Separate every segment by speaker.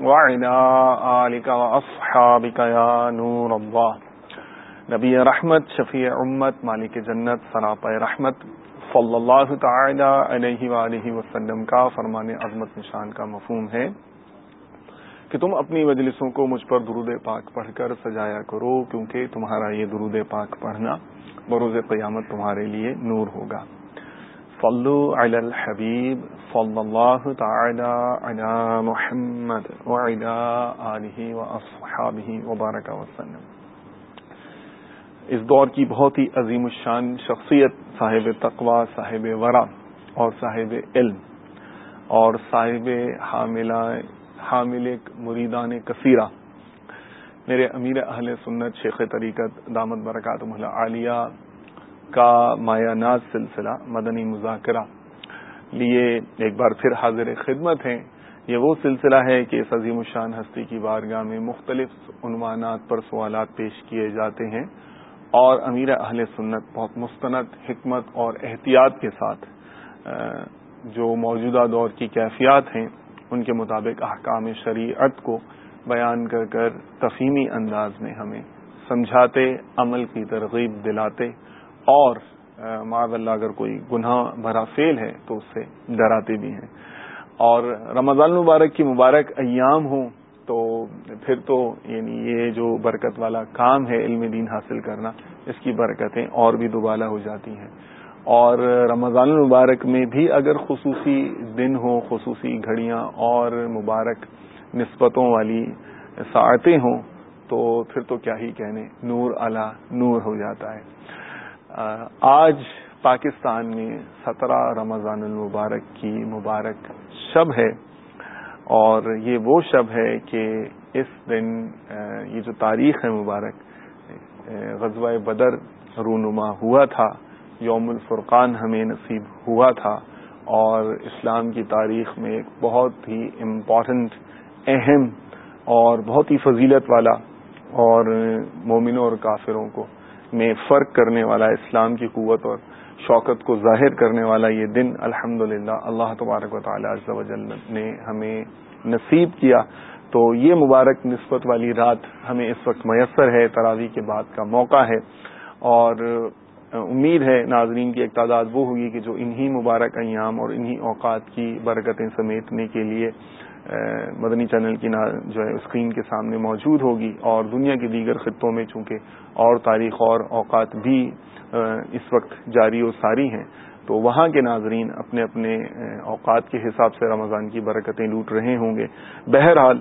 Speaker 1: نور اللہ نبی رحمت شفیع امت مالک جنت سراپ رحمت صلی اللہ تعالی علیہ وآلہ وسلم کا فرمان عظمت نشان کا مفہوم ہے کہ تم اپنی مجلسوں کو مجھ پر درود پاک پڑھ کر سجایا کرو، کیونکہ تمہارا یہ درود پاک پڑھنا بروز قیامت تمہارے لیے نور ہوگا۔ صلو علی الحبیب صلی اللہ تعالی علی محمد وعلی آلہ واصحابہ وبارک وسلم۔ اس دور کی بہت ہی عظیم الشان شخصیت صاحب تقوا صاحب ورا اور صاحب علم اور صاحب حاملہ، حامل مریدان کثیرہ۔ میرے امیر اہل سنت شیخ طریقت دامت برکات عالیہ کا مایا ناز سلسلہ مدنی مذاکرہ لیے ایک بار پھر حاضر خدمت ہیں۔ یہ وہ سلسلہ ہے کہ اس عظیم الشان ہستی کی بارگاہ میں مختلف عنوانات پر سوالات پیش کیے جاتے ہیں اور امیر اہل سنت بہت مستند، حکمت اور احتیاط کے ساتھ جو موجودہ دور کی کیفیات ہیں، ان کے مطابق احکام شریعت کو بیان کر کر تفہیمی انداز میں ہمیں سمجھاتے، عمل کی ترغیب دلاتے اور معذ اللہ، اگر کوئی گناہ بھرا فیل ہے تو اس سے ڈراتے بھی ہیں۔ اور رمضان المبارک کی مبارک ایام ہوں تو پھر تو یعنی یہ جو برکت والا کام ہے علم دین حاصل کرنا، اس کی برکتیں اور بھی دوبالا ہو جاتی ہیں۔ اور رمضان المبارک میں بھی اگر خصوصی دن ہوں، خصوصی گھڑیاں اور مبارک نسبتوں والی ساعتیں ہوں تو پھر تو کیا ہی کہنے، نور اعلی نور ہو جاتا ہے۔ آج پاکستان میں سترہ رمضان المبارک کی مبارک شب ہے اور یہ وہ شب ہے کہ اس دن یہ جو تاریخ ہے مبارک غزوہ بدر رونما ہوا تھا، یوم الفرقان ہمیں نصیب ہوا تھا اور اسلام کی تاریخ میں ایک بہت ہی امپورٹنٹ اہم اور بہت ہی فضیلت والا اور مومنوں اور کافروں کو میں فرق کرنے والا اسلام کی قوت اور شوکت کو ظاہر کرنے والا یہ دن الحمد اللہ تبارک و تعالی نے ہمیں نصیب کیا۔ تو یہ مبارک نسبت والی رات ہمیں اس وقت میسر ہے تراوی کے بعد کا موقع ہے۔ اور امید ہے ناظرین کی ایک تعداد وہ ہوگی کہ جو انہی مبارک ایام اور انہی اوقات کی برکتیں سمیٹنے کے لیے مدنی چینل کی جو ہے، اسکرین کے سامنے موجود ہوگی اور دنیا کے دیگر خطوں میں، چونکہ اور تاریخ اور اوقات بھی اس وقت جاری و ساری ہیں، تو وہاں کے ناظرین اپنے اپنے اوقات کے حساب سے رمضان کی برکتیں لوٹ رہے ہوں گے۔ بہرحال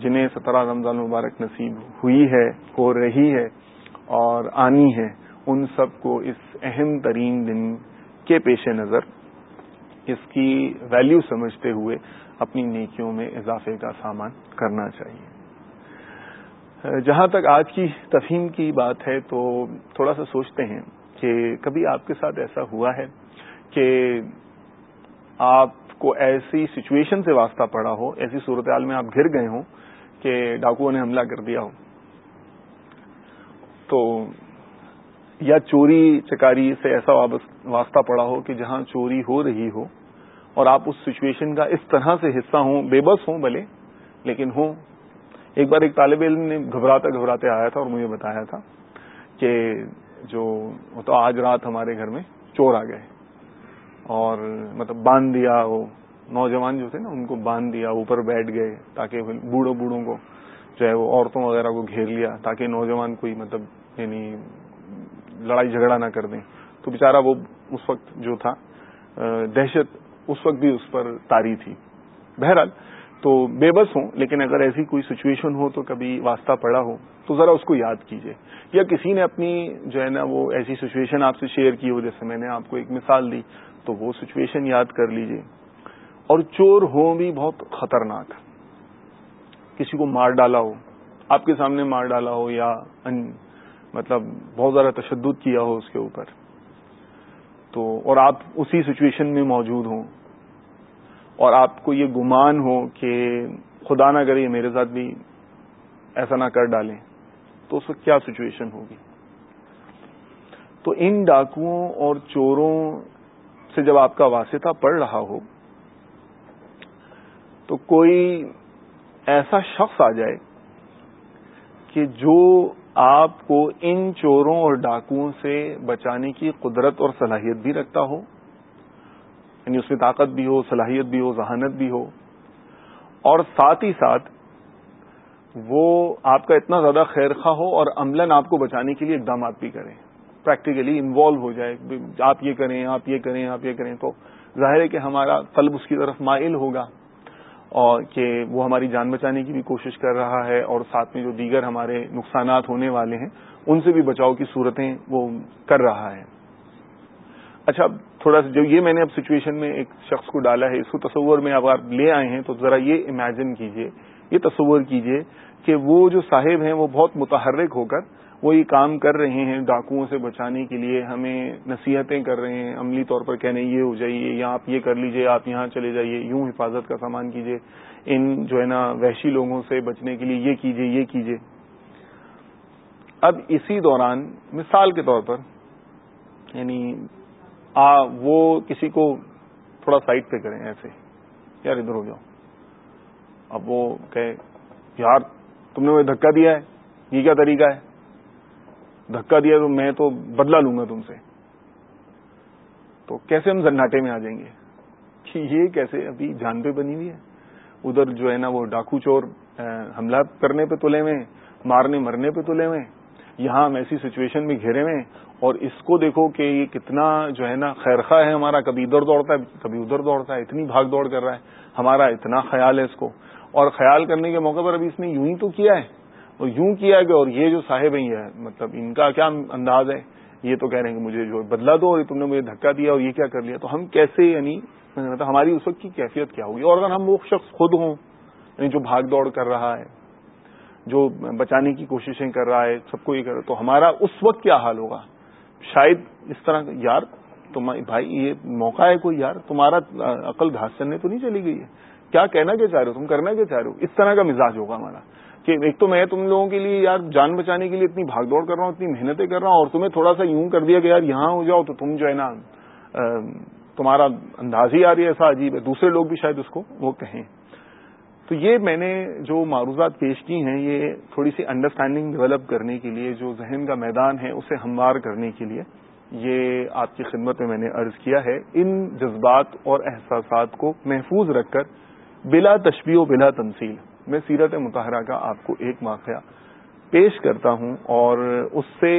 Speaker 1: جنہیں سترہ رمضان مبارک نصیب ہوئی ہے، ہو رہی ہے اور آنی ہے، ان سب کو اس اہم ترین دن کے پیش نظر، اس کی ویلیو سمجھتے ہوئے اپنی نیکیوں میں اضافے کا سامان کرنا چاہیے۔ جہاں تک آج کی تفہیم کی بات ہے تو تھوڑا سا سوچتے ہیں کہ کبھی آپ کے ساتھ ایسا ہوا ہے کہ آپ کو ایسی سچویشن سے واسطہ پڑا ہو، ایسی صورتحال میں آپ گر گئے ہوں کہ ڈاکوؤں نے حملہ کر دیا ہو۔ تو یا چوری چکاری سے ایسا واسطہ پڑا ہو کہ جہاں چوری ہو رہی ہو اور آپ اس سچویشن کا اس طرح سے حصہ ہوں، بے بس ہوں بھلے، لیکن ہوں۔ ایک بار ایک طالب علم نے گھبراتا گھبراتے آیا تھا اور مجھے بتایا تھا کہ جو تو آج رات ہمارے گھر میں چور آ گئے۔ اور مطلب باندھ دیا، وہ نوجوان جو تھے نا، ان کو باندھ دیا، اوپر بیٹھ گئے تاکہ بوڑھوں بوڑھوں کو جو ہے وہ عورتوں وغیرہ کو گھیر لیا تاکہ نوجوان کوئی مطلب یعنی لڑائی جھگڑا نہ کر دیں۔ تو بےچارا وہ اس وقت جو تھا دہشت اس وقت بھی اس پر تاری تھی۔ بہرحال تو بے بس ہوں، لیکن اگر ایسی کوئی سچویشن ہو تو کبھی واسطہ پڑا ہو تو ذرا اس کو یاد کیجیے یا کسی نے اپنی جو ہے نا وہ ایسی سچویشن آپ سے شیئر کی ہو، جیسے میں نے آپ کو ایک مثال دی، تو وہ سچویشن یاد کر لیجیے اور چور ہو بھی بہت خطرناک۔ کسی کو مار ڈالا ہو، آپ کے سامنے مار ڈالا ہو یا مطلب بہت زیادہ تشدد کیا ہو اس کے اوپر۔ تو اور آپ اسی سچویشن میں موجود ہوں۔ اور آپ کو یہ گمان ہو کہ خدا نہ کرے میرے ساتھ بھی ایسا نہ کر ڈالیں، تو اس وقت کیا سچویشن ہوگی؟ تو ان ڈاکوؤں اور چوروں سے جب آپ کا واسطہ پڑ رہا ہو، تو کوئی ایسا شخص آ جائے کہ جو آپ کو ان چوروں اور ڈاکوؤں سے بچانے کی قدرت اور صلاحیت بھی رکھتا ہو یعنی اس میں طاقت بھی ہو، صلاحیت بھی ہو، ذہانت بھی ہو۔ اور ساتھ ہی ساتھ وہ آپ کا اتنا زیادہ خیر خواہ ہو اور عملاً آپ کو بچانے کے لیے اقدامات بھی کریں۔ پریکٹیکلی انوالو ہو جائے آپ یہ کریں، آپ یہ کریں، آپ یہ کریں۔ تو ظاہر ہے کہ ہمارا قلب اس کی طرف مائل ہوگا اور کہ وہ ہماری جان بچانے کی بھی کوشش کر رہا ہے اور ساتھ میں جو دیگر ہمارے نقصانات ہونے والے ہیں، ان سے بھی بچاؤ کی صورتیں وہ کر رہا ہے۔ اچھا تھوڑا سا جو یہ میں نے اب سچویشن میں ایک شخص کو ڈالا ہے، اس کو تصور میں اب آپ لے آئے ہیں، تو ذرا یہ امیجن کیجیے، یہ تصور کیجیے کہ وہ جو صاحب ہیں، وہ بہت متحرک ہو کر وہ یہ کام کر رہے ہیں ڈاکوؤں سے بچانے کے لیے، ہمیں نصیحتیں کر رہے ہیں، عملی طور پر کہنے یہ ہو جائیے، یا آپ یہ کر لیجیے، آپ یہاں چلے جائیے، یوں حفاظت کا سامان کیجیے، ان جو ہے نا وحشی لوگوں سے بچنے کے لیے یہ کیجیے یہ کیجیے۔ اب اسی دوران، مثال کے طور پر یعنی آ، وہ کسی کو تھوڑا سائڈ پہ کریں ایسے، یار ادھر ہو جاؤ۔ اب وہ کہ یار تم نے مجھے دھکا دیا ہے، یہ کیا طریقہ ہے؟ دھکا دیا تو میں تو بدلا لوں گا تم سے۔ تو کیسے ہم زناٹے میں آ جائیں گے؟ کہ یہ کیسے ابھی جان پہ بنی ہوئی ہے؟ ادھر جو ہے نا وہ ڈاکو چور حملہ کرنے پہ تلے ہوئے مارنے مرنے پہ تلے ہوئے یہاں ہم ایسی سچویشن میں گھیرے ہوئے اور اس کو دیکھو کہ یہ کتنا جو ہے نا خیرخواہ ہے ہمارا، کبھی ادھر دوڑتا ہے، کبھی ادھر دوڑتا ہے، اتنی بھاگ دوڑ کر رہا ہے، ہمارا اتنا خیال ہے اس کو۔ اور خیال کرنے کے موقع پر ابھی اس نے یوں ہی تو کیا ہے اور یوں کیا کہ اور یہ جو صاحب ہیں، یہ مطلب ان کا کیا انداز ہے؟ یہ تو کہہ رہے ہیں کہ مجھے جو بدلا دو اور تم نے مجھے دھکا دیا اور یہ کیا کر لیا؟ تو ہم کیسے یعنی مطلب ہماری اس وقت کی کیفیت کیا ہوگی؟ اور اگر ہم وہ شخص خود ہوں یعنی جو بھاگ دوڑ کر رہا ہے، جو بچانے کی کوششیں کر رہا ہے، سب کو یہ کر رہا ہے، تو ہمارا اس وقت کیا حال ہوگا؟ شاید اس طرح یار، تم بھائی، یہ موقع ہے کوئی یار؟ تمہارا عقل گھاس چلنے تو نہیں چلی گئی ہے۔ کیا کہنا کیا چاہ رہے ہو؟ تم کرنا کیا چاہ رہے ہو؟ اس طرح کا مزاج ہوگا ہمارا۔ کہ ایک تو میں تم لوگوں کے لیے یار جان بچانے کے لیے اتنی بھاگ دوڑ کر رہا ہوں، اتنی محنتیں کر رہا ہوں، اور تمہیں تھوڑا سا یوں کر دیا کہ یار یہاں ہو جاؤ تو تم جو ہے نا تمہارا انداز ہی آ رہی ہے، ایسا عجیب ہے۔ دوسرے لوگ بھی شاید اس کو وہ کہیں۔ تو یہ میں نے جو معروضات پیش کی ہیں، یہ تھوڑی سی انڈرسٹینڈنگ ڈیولپ کرنے کے لیے، جو ذہن کا میدان ہے، اسے ہموار کرنے کے لیے یہ آپ کی خدمت میں میں نے عرض کیا ہے۔ ان جذبات اور احساسات کو محفوظ رکھ کر، بلا تشبیہ و بلا تمثیل، میں سیرت متحرہ کا آپ کو ایک واقعہ پیش کرتا ہوں اور اس سے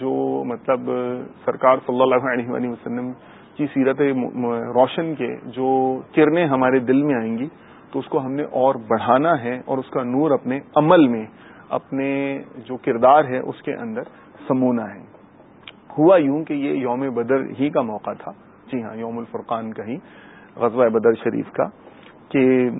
Speaker 1: جو مطلب سرکار صلی اللہ علیہ وسلم کی سیرت روشن کے جو کرنیں ہمارے دل میں آئیں گی تو اس کو ہم نے اور بڑھانا ہے اور اس کا نور اپنے عمل میں، اپنے جو کردار ہے اس کے اندر سمونا ہے۔ ہوا یوں کہ یہ یوم بدر ہی کا موقع تھا۔ جی ہاں یوم الفرقان کا ہی، غزوہ بدر شریف کا۔ کہ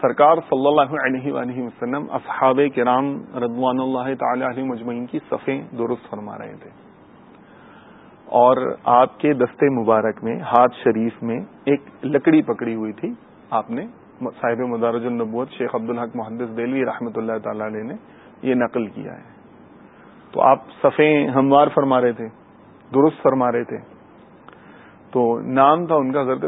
Speaker 1: سرکار صلی اللہ علیہ وآلہ وسلم، اصحاب کرام رضوان اللہ تعالی علیہ مجمعین کی صفیں درست فرما رہے تھے۔ اور آپ کے دستے مبارک میں، ہاتھ شریف میں ایک لکڑی پکڑی ہوئی تھی۔ آپ نے صاحب مدارج النبوت شیخ عبدالحق محدث دہلی رحمۃ اللہ تعالی علیہ نے یہ نقل کیا ہے۔ تو آپ صفیں ہموار فرما رہے تھے، درست فرما رہے تھے۔ تو نام تھا ان کا حضرت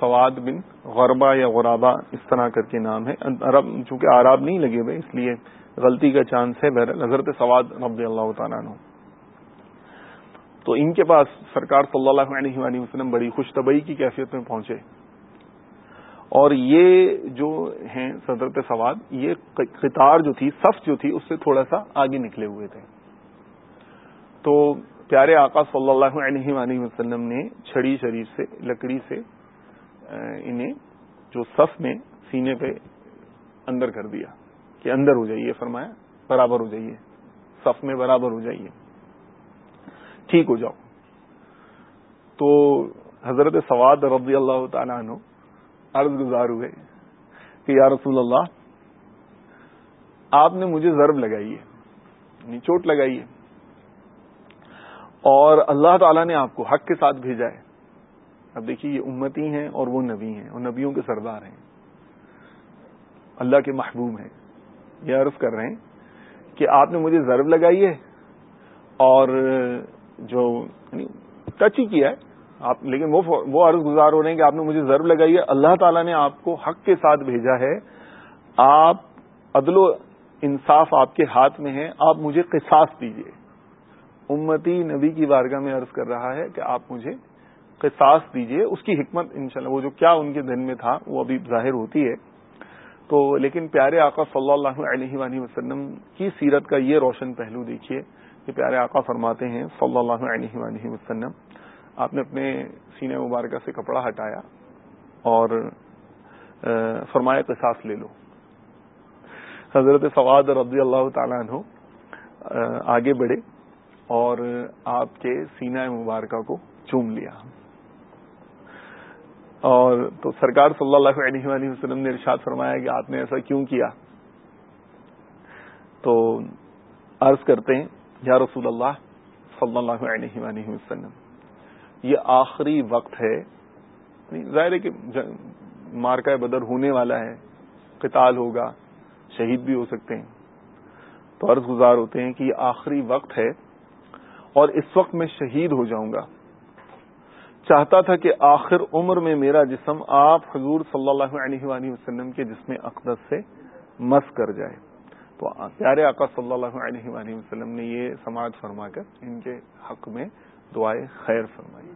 Speaker 1: سواد بن غربا یا غرابا، اس طرح کر کے نام ہے۔ عرب، چونکہ آراب نہیں لگے ہوئے، اس لیے غلطی کا چانس ہے۔ بہرحال حضرت سواد رب اللہ تعالیٰ عنہ۔ تو ان کے پاس سرکار صلی اللہ علیہ وسلم بڑی خوش طبعی کی کیفیت میں پہنچے۔ اور یہ جو ہیں صدرت سواد یہ قطار جو تھی، صف جو تھی، اس سے تھوڑا سا آگے نکلے ہوئے تھے۔ تو پیارے آقا صلی اللہ علیہ وآلہ وسلم نے چھڑی شریف سے، لکڑی سے انہیں جو صف میں سینے پہ اندر کر دیا کہ اندر ہو جائیے، فرمایا، برابر ہو جائیے۔ صف میں برابر ہو جائیے۔ ٹھیک ہو جاؤ۔ تو حضرت سواد رضی اللہ تعالیٰ عنہ عرض گزار ہوئے کہ یا رسول اللہ، آپ نے مجھے ضرب لگائی ہے یعنی چوٹ لگائی ہے، اور اللہ تعالیٰ نے آپ کو حق کے ساتھ بھیجا ہے۔ اب دیکھیے، یہ امتی ہیں اور وہ نبی ہیں، اور نبیوں کے سردار ہیں۔ اللہ کے محبوب ہیں۔ یہ عرض کر رہے ہیں کہ آپ نے مجھے ضرب لگائی ہے اور جو یعنی ٹچ ہی کیا ہے۔ آپ لیکن وہ عرض گزار ہو رہے ہیں کہ آپ نے مجھے ضرب لگائی ہے۔ اللہ تعالیٰ نے آپ کو حق کے ساتھ بھیجا ہے۔ آپ عدل و انصاف آپ کے ہاتھ میں ہے آپ مجھے قصاص دیجیے امتی نبی کی بارگاہ میں عرض کر رہا ہے کہ آپ مجھے قصاص دیجیے اس کی حکمت انشاءاللہ، وہ جو کیا ان کے دن میں تھا، وہ ابھی ظاہر ہوتی ہے۔ تو لیکن پیارے آقا صلی اللہ علیہ وآلہ وسلم کی سیرت کا یہ روشن پہلو دیکھیے کہ پیارے آقا فرماتے ہیں صلی اللہ علیہ وآلہ وسلم آپ نے اپنے سینے مبارکہ سے کپڑا ہٹایا اور فرمایا قصاص لے لو۔ حضرت سواد رضی اللہ تعالیٰ عنہ آگے بڑھے اور آپ کے سینہ مبارکہ کو چوم لیا۔ اور تو سرکار صلی اللہ علیہ وآلہ وسلم نے ارشاد فرمایا کہ آپ نے ایسا کیوں کیا؟ تو عرض کرتے ہیں، یا رسول اللہ صلی اللہ علیہ وآلہ وسلم یہ آخری وقت ہے۔ یعنی ظاہر ہے کہ مارکا بدر ہونے والا ہے، قتال ہوگا، شہید بھی ہو سکتے ہیں۔ تو عرض گزار ہوتے ہیں کہ یہ آخری وقت ہے اور اس وقت میں شہید ہو جاؤں گا۔ چاہتا تھا کہ آخر عمر میں میرا جسم آپ حضور صلی اللہ علیہ وآلہ وسلم کے جسم اقدس سے مس کر جائے۔ تو پیارے آقا صلی اللہ علیہ وآلہ وسلم نے یہ سماعت فرما کر ان کے حق میں دعائیں خیر فرمائی۔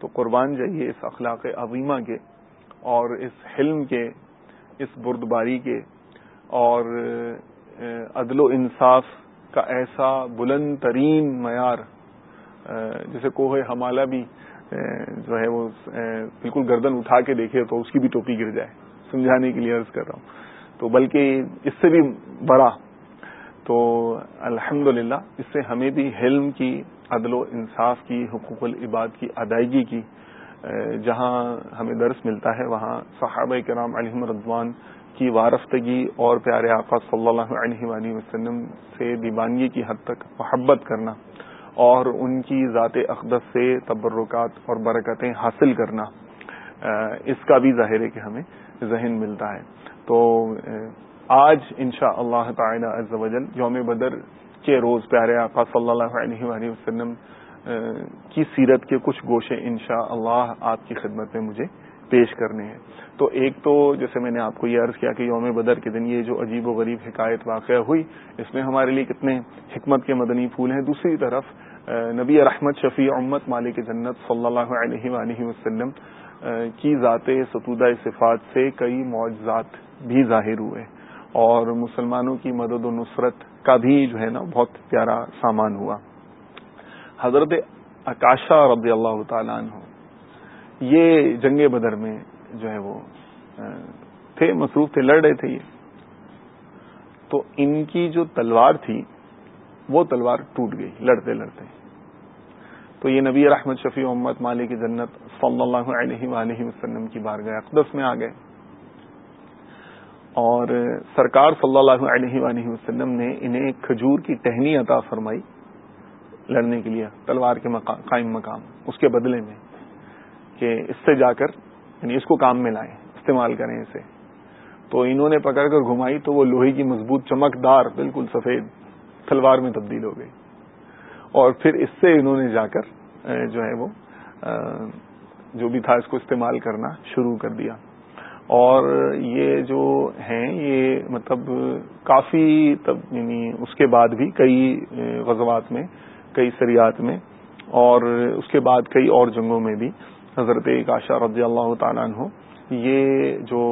Speaker 1: تو قربان جائیے اس اخلاق عظیمہ کے اور اس حلم کے، اس بردباری کے اور عدل و انصاف کا ایسا بلند ترین معیار جیسے کوہ ہمالہ بھی جو ہے وہ بالکل گردن اٹھا کے دیکھے تو اس کی بھی ٹوپی گر جائے۔ سمجھانے کے لیے عرض کر رہا ہوں۔ تو بلکہ اس سے بھی بڑا تو الحمد اس سے ہمیں بھی حلم کی عدل و انصاف کی، حقوق العباد کی ادائیگی کی جہاں ہمیں درس ملتا ہے، وہاں صحابہ کرام علیہ رضوان کی وارفتگی اور پیارے آقا صلی اللہ علیہ وآلہ وسلم سے دیوانگی کی حد تک محبت کرنا اور ان کی ذات اقدس سے تبرکات اور برکتیں حاصل کرنا اس کا بھی ظاہر ہے کہ ہمیں ذہن ملتا ہے۔ تو آج انشاء اللہ تعالی وجل یوم بدر کے روز پیارے آقا صلی اللہ علیہ وآلہ وسلم کی سیرت کے کچھ گوشے انشاء اللہ آپ کی خدمت میں مجھے پیش کرنے ہیں۔ تو ایک تو جیسے میں نے آپ کو یہ عرض کیا کہ یوم بدر کے دن یہ جو عجیب و غریب حکایت واقع ہوئی، اس میں ہمارے لیے کتنے حکمت کے مدنی پھول ہیں۔ دوسری طرف نبی رحمت شفیع امت مالک جنت صلی اللہ علیہ وآلہ وسلم کی ذات ستودہ صفات سے کئی معجزات بھی ظاہر ہوئے۔ اور مسلمانوں کی مدد و نصرت کا بھی جو ہے نا بہت پیارا سامان ہوا۔ حضرت اکاشا رضی اللہ تعالیٰ عنہ، یہ جنگ بدر میں جو ہے وہ تھے، مصروف تھے، لڑ رہے تھے یہ۔ تو ان کی جو تلوار تھی، وہ تلوار ٹوٹ گئی، لڑتے لڑتے۔ تو یہ نبی رحمت، شفیع محمد مالی کی جنت، صلی اللہ علیہ وآلہ وسلم کی بار گئے اقدس میں آ گئے۔ اور سرکار صلی اللہ علیہ وآلہ وسلم نے انہیں کھجور کی ٹہنی عطا فرمائی لڑنے کے لیے، تلوار کے مقام قائم مقام، اس کے بدلے میں کہ اس سے جا کر یعنی اس کو کام میں لائیں، استعمال کریں اسے۔ تو انہوں نے پکڑ کر گھمائی تو وہ لوہے کی مضبوط چمکدار، بالکل سفید تلوار میں تبدیل ہو گئی۔ اور پھر اس سے انہوں نے جا کر، جو ہے وہ جو بھی تھا اس کو استعمال کرنا شروع کر دیا۔ اور یہ جو ہیں، یہ مطلب کافی تب یعنی اس کے بعد بھی کئی غزوات میں، کئی سریات میں، اور اس کے بعد کئی اور جنگوں میں بھی۔ حضرت کاشا رضی اللہ تعالیٰ عنہ، یہ جو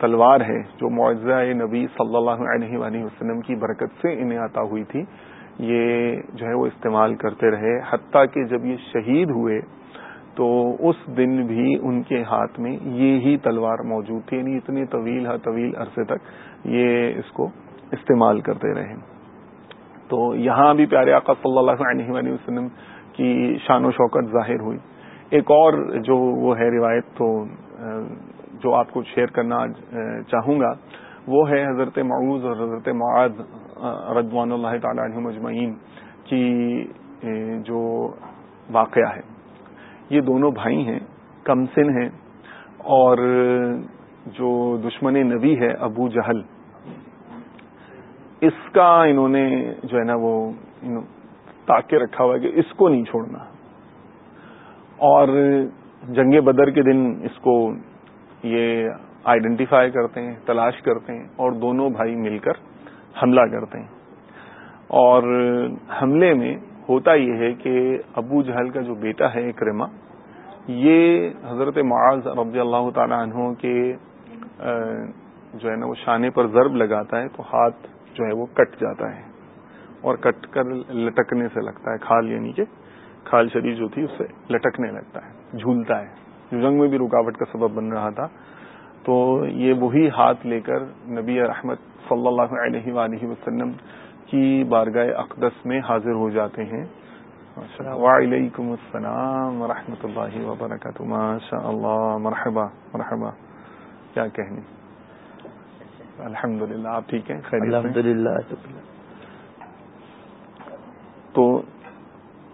Speaker 1: تلوار ہے، جو معاوضہ نبی صلی اللہ علیہ وآلہ وسلم کی برکت سے انہیں عطا ہوئی تھی، یہ جو ہے وہ استعمال کرتے رہے۔ حتیٰ کہ جب یہ شہید ہوئے تو اس دن بھی ان کے ہاتھ میں یہ ہی تلوار موجود تھی یعنی اتنے طویل ہے طویل عرصے تک یہ اس کو استعمال کرتے رہے۔ تو یہاں بھی پیارے آقا صلی اللہ علیہ وآلہ وسلم کی شان و شوکت ظاہر ہوئی۔ ایک اور جو وہ ہے روایت تو جو آپ کو شیئر کرنا چاہوں گا، وہ ہے حضرت معوض اور حضرت معاد رضوان اللہ تعالی عنہ مجمعین کی جو واقعہ ہے۔ یہ دونوں بھائی ہیں، کمسن ہیں اور جو دشمن نبی ہے ابو جہل۔ اس کا انہوں نے جو ہے نا وہ تاکہ رکھا ہوا ہے کہ اس کو نہیں چھوڑنا۔ اور جنگ بدر کے دن اس کو یہ آئیڈینٹیفائی کرتے ہیں، تلاش کرتے ہیں اور دونوں بھائی مل کر حملہ کرتے ہیں۔ اور حملے میں ہوتا یہ ہے کہ ابو جہل کا جو بیٹا ہے اکرما یہ حضرت معاذ رضی اللہ تعالی عنہ کے جو ہے نا، وہ شانے پر ضرب لگاتا ہے تو ہاتھ جو ہے وہ کٹ جاتا ہے اور کٹ کر لٹکنے سے لگتا ہے، کھال یعنی کہ کھال شریف جو تھی اس سے لٹکنے لگتا ہے، جھولتا ہے۔ جو جنگ میں بھی رکاوٹ کا سبب بن رہا تھا۔ تو یہ وہی ہاتھ لے کر نبی رحمت صلی اللہ علیہ وآلہ وسلم کی بارگاہ اقدس میں حاضر ہو جاتے ہیں۔ وعلیکم السلام ورحمۃ اللہ وبرکاتہ۔ ماشاء اللہ مرحبا مرحبا۔ کیا کہنے؟ الحمد للہ آپ ٹھیک ہیں؟ خیر الحمد للہ تو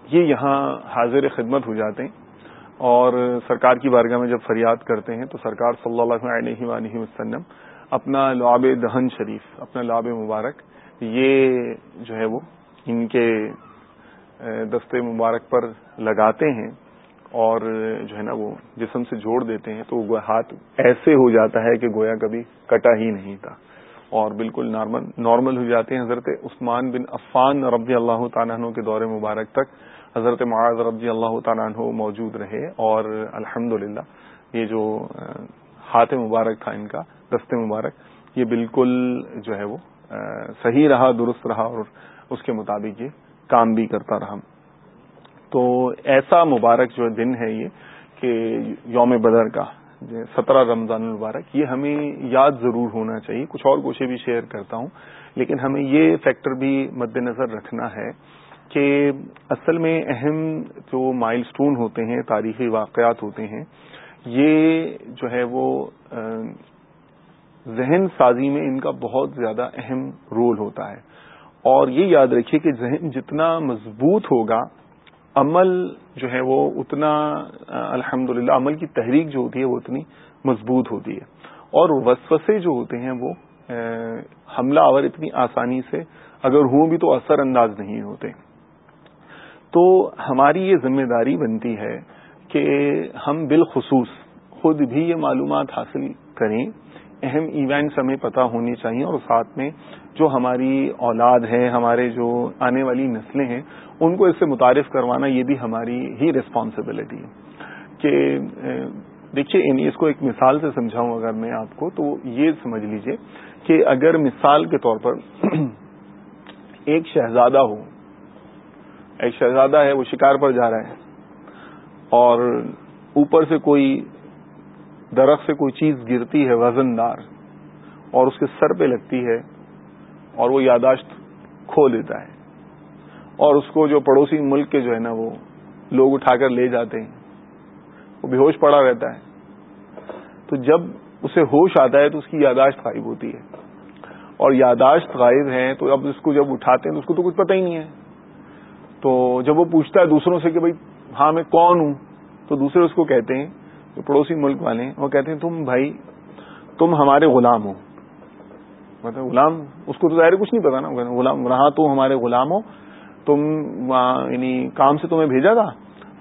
Speaker 1: یہ یہاں حاضر خدمت ہو جاتے ہیں اور سرکار کی بارگاہ میں جب فریاد کرتے ہیں تو سرکار صلی اللہ علیہ وآلہ وسلم اپنا لعاب دہن شریف اپنا لعاب مبارک یہ جو ہے وہ ان کے دستے مبارک پر لگاتے ہیں اور جو ہے نا وہ جسم سے جوڑ دیتے ہیں، تو ہاتھ ایسے ہو جاتا ہے کہ گویا کبھی کٹا ہی نہیں تھا۔ اور بالکل نارمل نارمل ہو جاتے ہیں حضرت عثمان بن عفان رضی اللہ تعالیٰ عنہ کے دور مبارک تک۔ حضرت معاذ رضی اللہ تعالیٰ عنہ موجود رہے اور الحمد یہ جو ہاتھ مبارک تھا ان کا دست مبارک، یہ بالکل جو ہے وہ صحیح رہا، درست رہا اور اس کے مطابق یہ کام بھی کرتا رہا۔ تو ایسا مبارک جو دن ہے یہ کہ یوم بدر کا سترہ رمضان المبارک، یہ ہمیں یاد ضرور ہونا چاہیے۔ کچھ اور کوشش بھی شیئر کرتا ہوں، لیکن ہمیں یہ فیکٹر بھی مد نظر رکھنا ہے کہ اصل میں اہم جو مائل سٹون ہوتے ہیں، تاریخی واقعات ہوتے ہیں، یہ جو ہے وہ ذہن سازی میں ان کا بہت زیادہ اہم رول ہوتا ہے۔ اور یہ یاد رکھیے کہ ذہن جتنا مضبوط ہوگا، عمل جو ہے وہ اتنا الحمد عمل کی تحریک جو ہوتی ہے وہ اتنی مضبوط ہوتی ہے۔ اور وسوسے جو ہوتے ہیں وہ حملہ آور اتنی آسانی سے اگر ہوں بھی تو اثر انداز نہیں ہوتے۔ تو ہماری یہ ذمہ داری بنتی ہے کہ ہم بالخصوص خود بھی یہ معلومات حاصل کریں اہم ایونٹس ہمیں پتہ ہونی چاہیے اور ساتھ میں جو ہماری اولاد ہے ہمارے جو آنے والی نسلیں ہیں، ان کو اس سے متعارف کروانا یہ بھی ہماری ہی ریسپانسبلٹی ہے۔ کہ دیکھیے یعنی اس کو ایک مثال سے سمجھاؤں اگر میں آپ کو، تو یہ سمجھ لیجیے کہ اگر مثال کے طور پر ایک شہزادہ ہو، ایک شہزادہ ہے، وہ شکار پر جا رہا ہے اور اوپر سے کوئی درخت سے کوئی چیز گرتی ہے وزن دار اور اس کے سر پہ لگتی ہے، اور وہ یاداشت کھو لیتا ہے، اور اس کو جو پڑوسی ملک کے جو ہے نا وہ لوگ اٹھا کر لے جاتے ہیں، وہ بے ہوش پڑا رہتا ہے۔ تو جب اسے ہوش آتا ہے تو اس کی یاداشت غائب ہوتی ہے۔ اور یاداشت غائب ہے تو اب اس کو جب اٹھاتے ہیں تو اس کو تو کچھ پتہ ہی نہیں ہے۔ تو جب وہ پوچھتا ہے دوسروں سے کہ بھائی ہاں میں کون ہوں؟ تو دوسرے اس کو کہتے ہیں جو پڑوسی ملک والے ہیں، وہ کہتے ہیں، تم بھائی، تم ہمارے غلام ہو. مطلب غلام؟ اس کو تو ظاہر کچھ نہیں پتا نا غلام، رہا تو ہمارے غلام ہو، تم یعنی کام سے تمہیں بھیجا تھا،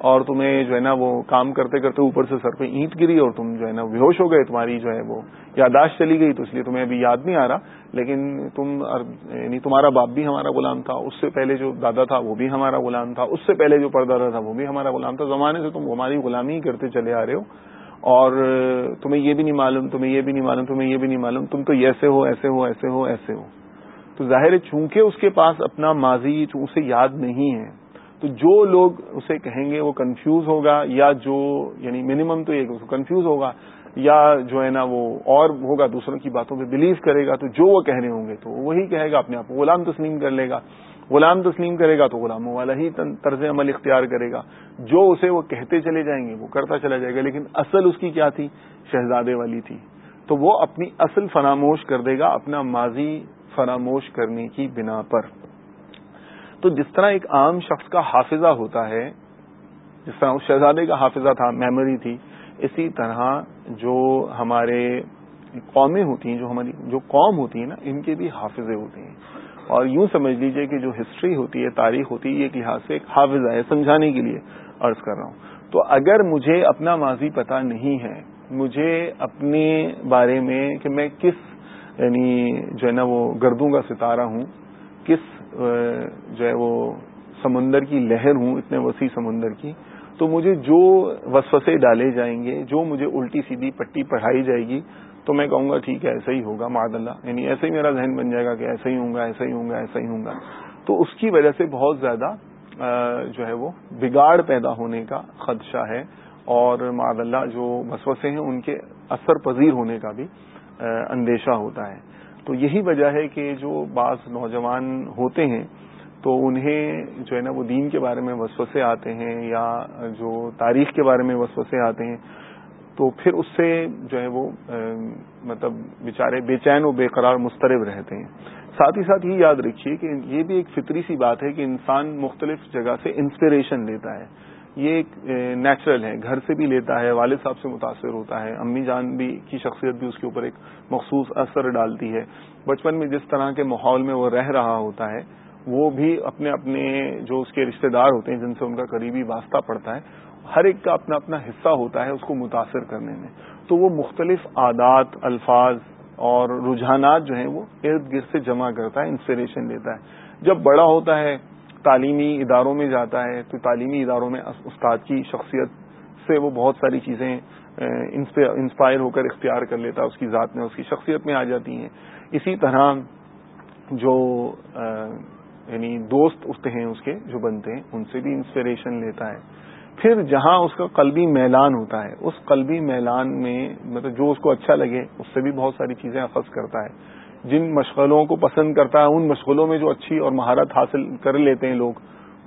Speaker 1: اور تمہیں جو ہے نا وہ کام کرتے کرتے اوپر سے سر پہ اینٹ گری اور تم جو ہے نا بے ہوش ہو گئے، تمہاری جو ہے وہ یاداشت چلی گئی تو اس لیے تمہیں ابھی یاد نہیں آ رہا، لیکن تم یعنی تمہارا باپ بھی ہمارا غلام تھا، اس سے پہلے جو دادا تھا وہ بھی ہمارا غلام تھا، اس سے پہلے جو پردادا تھا وہ بھی ہمارا غلام تھا۔ زمانے سے تم ہماری غلامی ہی کرتے چلے آ رہے ہو۔ اور تمہیں یہ بھی نہیں معلوم، تمہیں یہ بھی نہیں معلوم، تمہیں یہ بھی نہیں معلوم، تم تو ایسے ہو ایسے ہو ایسے ہو ایسے ہو۔ تو ظاہر ہے چونکہ اس کے پاس اپنا ماضی اسے یاد نہیں ہے، تو جو لوگ اسے کہیں گے وہ کنفیوز ہوگا، یا جو یعنی منیمم تو یہ کنفیوز ہوگا۔ یا جو ہے نا وہ اور ہوگا دوسروں کی باتوں پہ بلیو کرے گا تو جو وہ کہہ رہے ہوں گے تو وہی کہے گا اپنے آپ کو، غلام تسلیم کر لے گا۔ غلام تسلیم کرے گا تو غلاموں والا ہی طرز عمل اختیار کرے گا۔ جو اسے وہ کہتے چلے جائیں گے وہ کرتا چلا جائے گا، لیکن اصل اس کی کیا تھی؟ شہزادے والی تھی۔ تو وہ اپنی اصل فراموش کر دے گا اپنا ماضی فراموش کرنے کی بنا پر۔ تو جس طرح ایک عام شخص کا حافظہ ہوتا ہے، جس طرح اس شہزادے کا حافظہ تھا میموری تھی اسی طرح جو ہمارے قومیں ہوتی ہیں، جو ہماری جو قوم ہوتی ہے نا، ان کے بھی حافظے ہوتے ہیں۔ اور یوں سمجھ لیجیے کہ جو ہسٹری ہوتی ہے، تاریخ ہوتی ہے، یہ ایک لحاظ سے ایک حافظہ ہے، سمجھانے کے لیے عرض کر رہا ہوں۔ تو اگر مجھے اپنا ماضی پتا نہیں ہے، مجھے اپنے بارے میں کہ میں کس یعنی جو ہے نا، وہ گردوں کا ستارہ ہوں، کس جو ہے وہ سمندر کی لہر ہوں، اتنے وسیع سمندر کی تو مجھے جو وسوسے ڈالے جائیں گے، جو مجھے الٹی سیدھی پٹی پڑھائی جائے گی، تو میں کہوں گا ٹھیک ہے، ایسا ہی ہوگا معد اللہ۔ یعنی ایسا ہی میرا ذہن بن جائے گا کہ ایسا ہی ہوں گا، ایسا ہی ہوں گا، ایسا ہی ہوں گا۔ تو اس کی وجہ سے بہت زیادہ جو ہے وہ بگاڑ پیدا ہونے کا خدشہ ہے۔ اور معد اللہ، جو وسوسے ہیں، ان کے اثر پذیر ہونے کا بھی اندیشہ ہوتا ہے۔ تو یہی وجہ ہے کہ جو بعض نوجوان ہوتے ہیں تو انہیں جو ہے نا وہ دین کے بارے میں وسوسے آتے ہیں یا جو تاریخ کے بارے میں وسوسے آتے ہیں، تو پھر اس سے جو ہے وہ مطلب بیچارے بے چین و بے قرار مسترب رہتے ہیں۔ ساتھ ہی ساتھ یہ یاد رکھیے کہ یہ بھی ایک فطری سی بات ہے کہ انسان مختلف جگہ سے انسپریشن لیتا ہے۔ یہ ایک نیچرل ہے، گھر سے بھی لیتا ہے، والد صاحب سے متاثر ہوتا ہے، امی جان بھی کی شخصیت بھی اس کے اوپر ایک مخصوص اثر ڈالتی ہے۔ بچپن میں جس طرح کے ماحول میں وہ رہ رہا ہوتا ہے وہ بھی اپنے اپنے جو اس کے رشتہ دار ہوتے ہیں، جن سے ان کا قریبی واسطہ پڑتا ہے، ہر ایک کا اپنا اپنا حصہ ہوتا ہے اس کو متاثر کرنے میں۔ تو وہ مختلف عادات، الفاظ اور رجحانات جو ہیں، وہ ارد گرد سے جمع کرتا ہے، انسپریشن لیتا ہے۔ جب بڑا ہوتا ہے، تعلیمی اداروں میں جاتا ہے، تو تعلیمی اداروں میں استاد کی شخصیت سے وہ بہت ساری چیزیں انسپائر ہو کر اختیار کر لیتا ہے، اس کی ذات میں، اس کی شخصیت میں آ جاتی ہیں۔ اسی طرح جو یعنی دوست اٹھتے ہیں، اس کے جو بنتے ہیں، ان سے بھی انسپریشن لیتا ہے۔ پھر جہاں اس کا قلبی میلان ہوتا ہے، اس قلبی میلان میں مطلب جو اس کو اچھا لگے، اس سے بھی بہت ساری چیزیں اخذ کرتا ہے۔ جن مشغلوں کو پسند کرتا ہے، ان مشغلوں میں جو اچھی اور مہارت حاصل کر لیتے ہیں لوگ،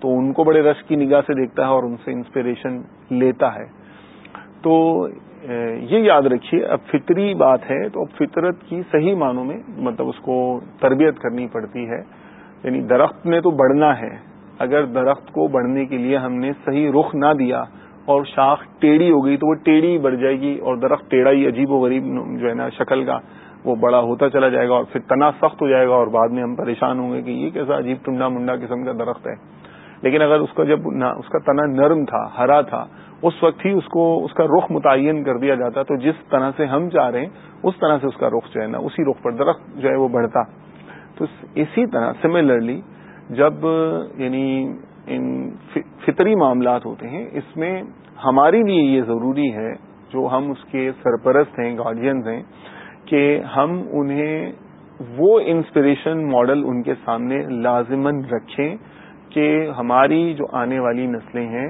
Speaker 1: تو ان کو بڑے رش کی نگاہ سے دیکھتا ہے اور ان سے انسپریشن لیتا ہے۔ تو یہ یاد رکھیے، اب فطری بات ہے، تو اب فطرت کی صحیح معنوں میں مطلب اس کو تربیت کرنی پڑتی ہے۔ یعنی درخت نے تو بڑھنا ہے، اگر درخت کو بڑھنے کے لیے ہم نے صحیح رخ نہ دیا اور شاخ ٹیڑھی ہو گئی تو وہ ٹیڑھی بڑھ جائے گی اور درخت ٹیڑھا ہی عجیب و غریب جو ہے نا، شکل کا وہ بڑا ہوتا چلا جائے گا اور پھر تنا سخت ہو جائے گا اور بعد میں ہم پریشان ہوں گے کہ یہ کیسا عجیب ٹنڈا منڈا قسم کا درخت ہے۔ لیکن اگر اس کا جب اس کا تنا نرم تھا، ہرا تھا، اس وقت ہی اس کو اس کا رخ متعین کر دیا جاتا تو جس طرح سے ہم چاہ رہے ہیں، اس طرح سے اس کا رخ جو ہے نا، اسی رخ پر درخت جو ہے وہ بڑھتا۔ تو اسی طرح سملرلی جب یعنی ان فطری معاملات ہوتے ہیں، اس میں ہمارے لیے یہ ضروری ہے، جو ہم اس کے سرپرست ہیں گارڈینز ہیں، کہ ہم انہیں وہ انسپریشن ماڈل ان کے سامنے لازمن رکھیں کہ ہماری جو آنے والی نسلیں ہیں،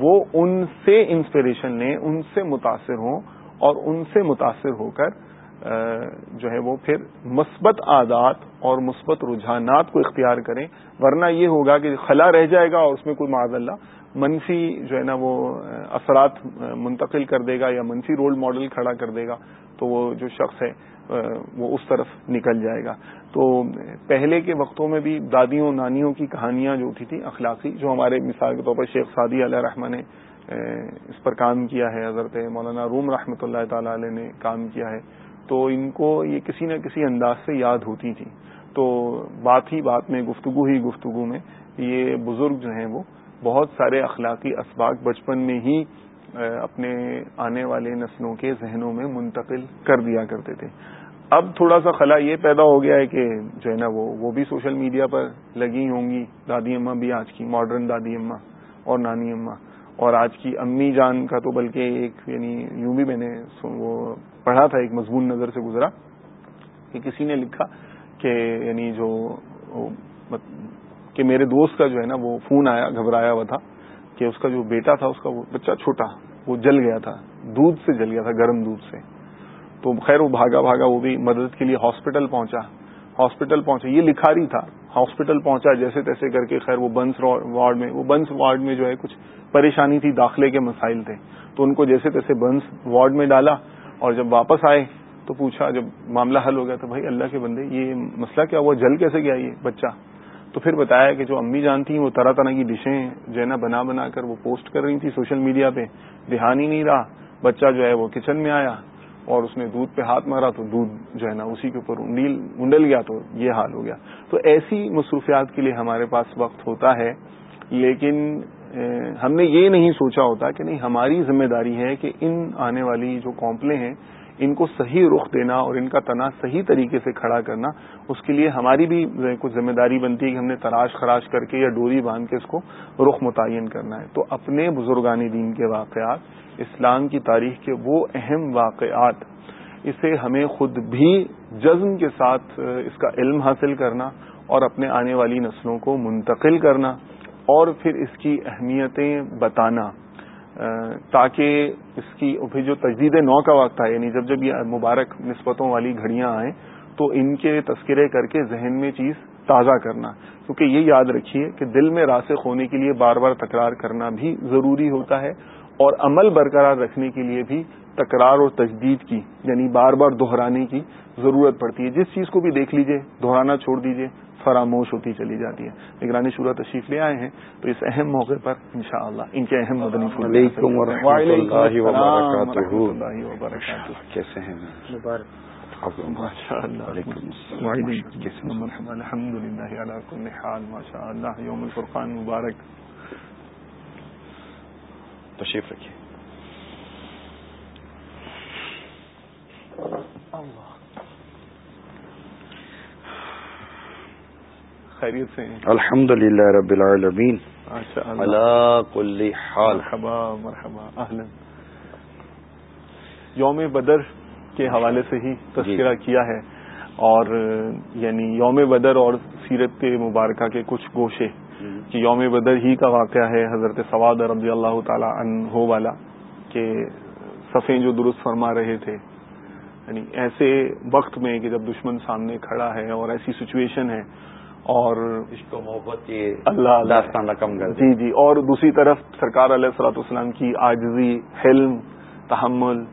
Speaker 1: وہ ان سے انسپریشن لیں، ان سے متاثر ہوں اور ان سے متاثر ہو کر جو ہے وہ پھر مثبت عادات اور مثبت رجحانات کو اختیار کریں، ورنہ یہ ہوگا کہ خلا رہ جائے گا اور اس میں کوئی معذ اللہ منفی جو ہے نا وہ اثرات منتقل کر دے گا یا منفی رول ماڈل کھڑا کر دے گا، تو وہ جو شخص ہے وہ اس طرف نکل جائے گا۔ تو پہلے کے وقتوں میں بھی دادیوں، نانیوں کی کہانیاں جو ہوتی تھیں اخلاقی، جو ہمارے مثال کے طور پر شیخ سعدی علیہ رحمٰ نے اس پر کام کیا ہے، حضرت مولانا روم رحمۃ اللہ تعالی علیہ نے کام کیا ہے۔ تو ان کو یہ کسی نہ کسی انداز سے یاد ہوتی تھی۔ تو بات ہی بات میں، گفتگو ہی گفتگو میں یہ بزرگ جو ہیں وہ بہت سارے اخلاقی اسباق بچپن میں ہی اپنے آنے والے نسلوں کے ذہنوں میں منتقل کر دیا کرتے تھے۔ اب تھوڑا سا خلا یہ پیدا ہو گیا ہے کہ جو ہے نا وہ وہ بھی سوشل میڈیا پر لگی ہوں گی۔ دادی اماں بھی آج کی ماڈرن دادی اماں اور نانی اماں۔ اور آج کی امی جان کا تو بلکہ ایک یعنی یوں بھی میں نے وہ پڑھا تھا، ایک مضمون نظر سے گزرا کہ کسی نے لکھا کہ یعنی جو کہ میرے دوست کا جو ہے نا، وہ فون آیا، گھبرایا ہوا تھا کہ اس کا جو بیٹا تھا، اس کا وہ بچہ چھوٹا، وہ جل گیا تھا، دودھ سے جل گیا تھا، گرم دودھ سے۔ تو خیر، وہ بھاگا بھاگا وہ بھی مدد کے لیے ہاسپٹل پہنچا۔ ہاسپٹل پہنچا، یہ لکھاری تھا۔ ہاسپٹل پہنچا جیسے تیسے کر کے، خیر، وہ بنس وارڈ میں، وہ بنس وارڈ میں جو ہے، کچھ پریشانی تھی، داخلے کے مسائل تھے۔ تو ان کو جیسے تیسے بنس وارڈ میں ڈالا۔ اور جب واپس آئے تو پوچھا، جب معاملہ حل ہو گیا تو بھائی اللہ کے بندے، یہ مسئلہ کیا ہوا؟ جل کیسے گیا یہ بچہ؟ تو پھر بتایا کہ جو امی جانتی ہیں وہ طرح طرح کی ڈشیں جو ہے نا بنا بنا کر وہ پوسٹ کر رہی تھی سوشل میڈیا پہ۔ دھیان ہی نہیں رہا۔ بچہ جو ہے وہ کچن میں آیا اور اس نے دودھ پہ ہاتھ مارا تو دودھ جو ہے نا اسی کے اوپر انڈل گیا تو یہ حال ہو گیا۔ تو ایسی مصروفیات کے لیے ہمارے پاس وقت ہوتا ہے، لیکن ہم نے یہ نہیں سوچا ہوتا کہ نہیں، ہماری ذمہ داری ہے کہ ان آنے والی جو کمپلیں ہیں، ان کو صحیح رخ دینا اور ان کا تنا صحیح طریقے سے کھڑا کرنا، اس کے لیے ہماری بھی کچھ ذمہ داری بنتی ہے کہ ہم نے تراش خراش کر کے یا ڈوری باندھ کے اس کو رخ متعین کرنا ہے۔ تو اپنے بزرگانی دین کے واقعات، اسلام کی تاریخ کے وہ اہم واقعات، اسے ہمیں خود بھی جزم کے ساتھ اس کا علم حاصل کرنا اور اپنے آنے والی نسلوں کو منتقل کرنا۔ اور پھر اس کی اہمیتیں بتانا تاکہ اس کی پھر جو تجدید نو کا وقت ہے یعنی جب جب یہ مبارک نسبتوں والی گھڑیاں آئیں، تو ان کے تذکرے کر کے ذہن میں چیز تازہ کرنا۔ کیونکہ یہ یاد رکھیے کہ دل میں راسخ ہونے کے لیے بار بار تکرار کرنا بھی ضروری ہوتا ہے، اور عمل برقرار رکھنے کے لیے بھی تکرار اور تجدید کی یعنی بار بار دہرانے کی ضرورت پڑتی ہے۔ جس چیز کو بھی دیکھ لیجیے، دہرانا چھوڑ دیجیے۔ فراموش ہوتی چلی جاتی ہے۔ نگرانی شورا تشریف لے آئے ہیں تو اس اہم موقع پر انشاءاللہ ان کے اہم مدنی
Speaker 2: کیسے ہیں؟
Speaker 1: الحمد للہ یوم الفرقان مبارک۔
Speaker 2: تشریف رکھیے۔
Speaker 1: خیریت سے
Speaker 2: الحمد للہ رب العالمین۔
Speaker 1: مرحبا مرحبا یوم بدر کے حوالے سے ہی تذکرہ جی۔ کیا ہے اور یعنی یوم بدر اور سیرت کے مبارکہ کے کچھ گوشے۔ کہ یوم بدر ہی کا واقعہ ہے حضرت سواد رضی اللہ تعالی عنہ والا کہ صفیں جو درست فرما رہے تھے۔ یعنی ایسے وقت میں کہ جب دشمن سامنے کھڑا ہے اور ایسی سچویشن ہے اور
Speaker 2: اس کو محبت کی اللہ داستان رقم کر
Speaker 1: جی جی اور دوسری طرف سرکار علیہ السلاۃ والسلام کی آجزی حلم تحمل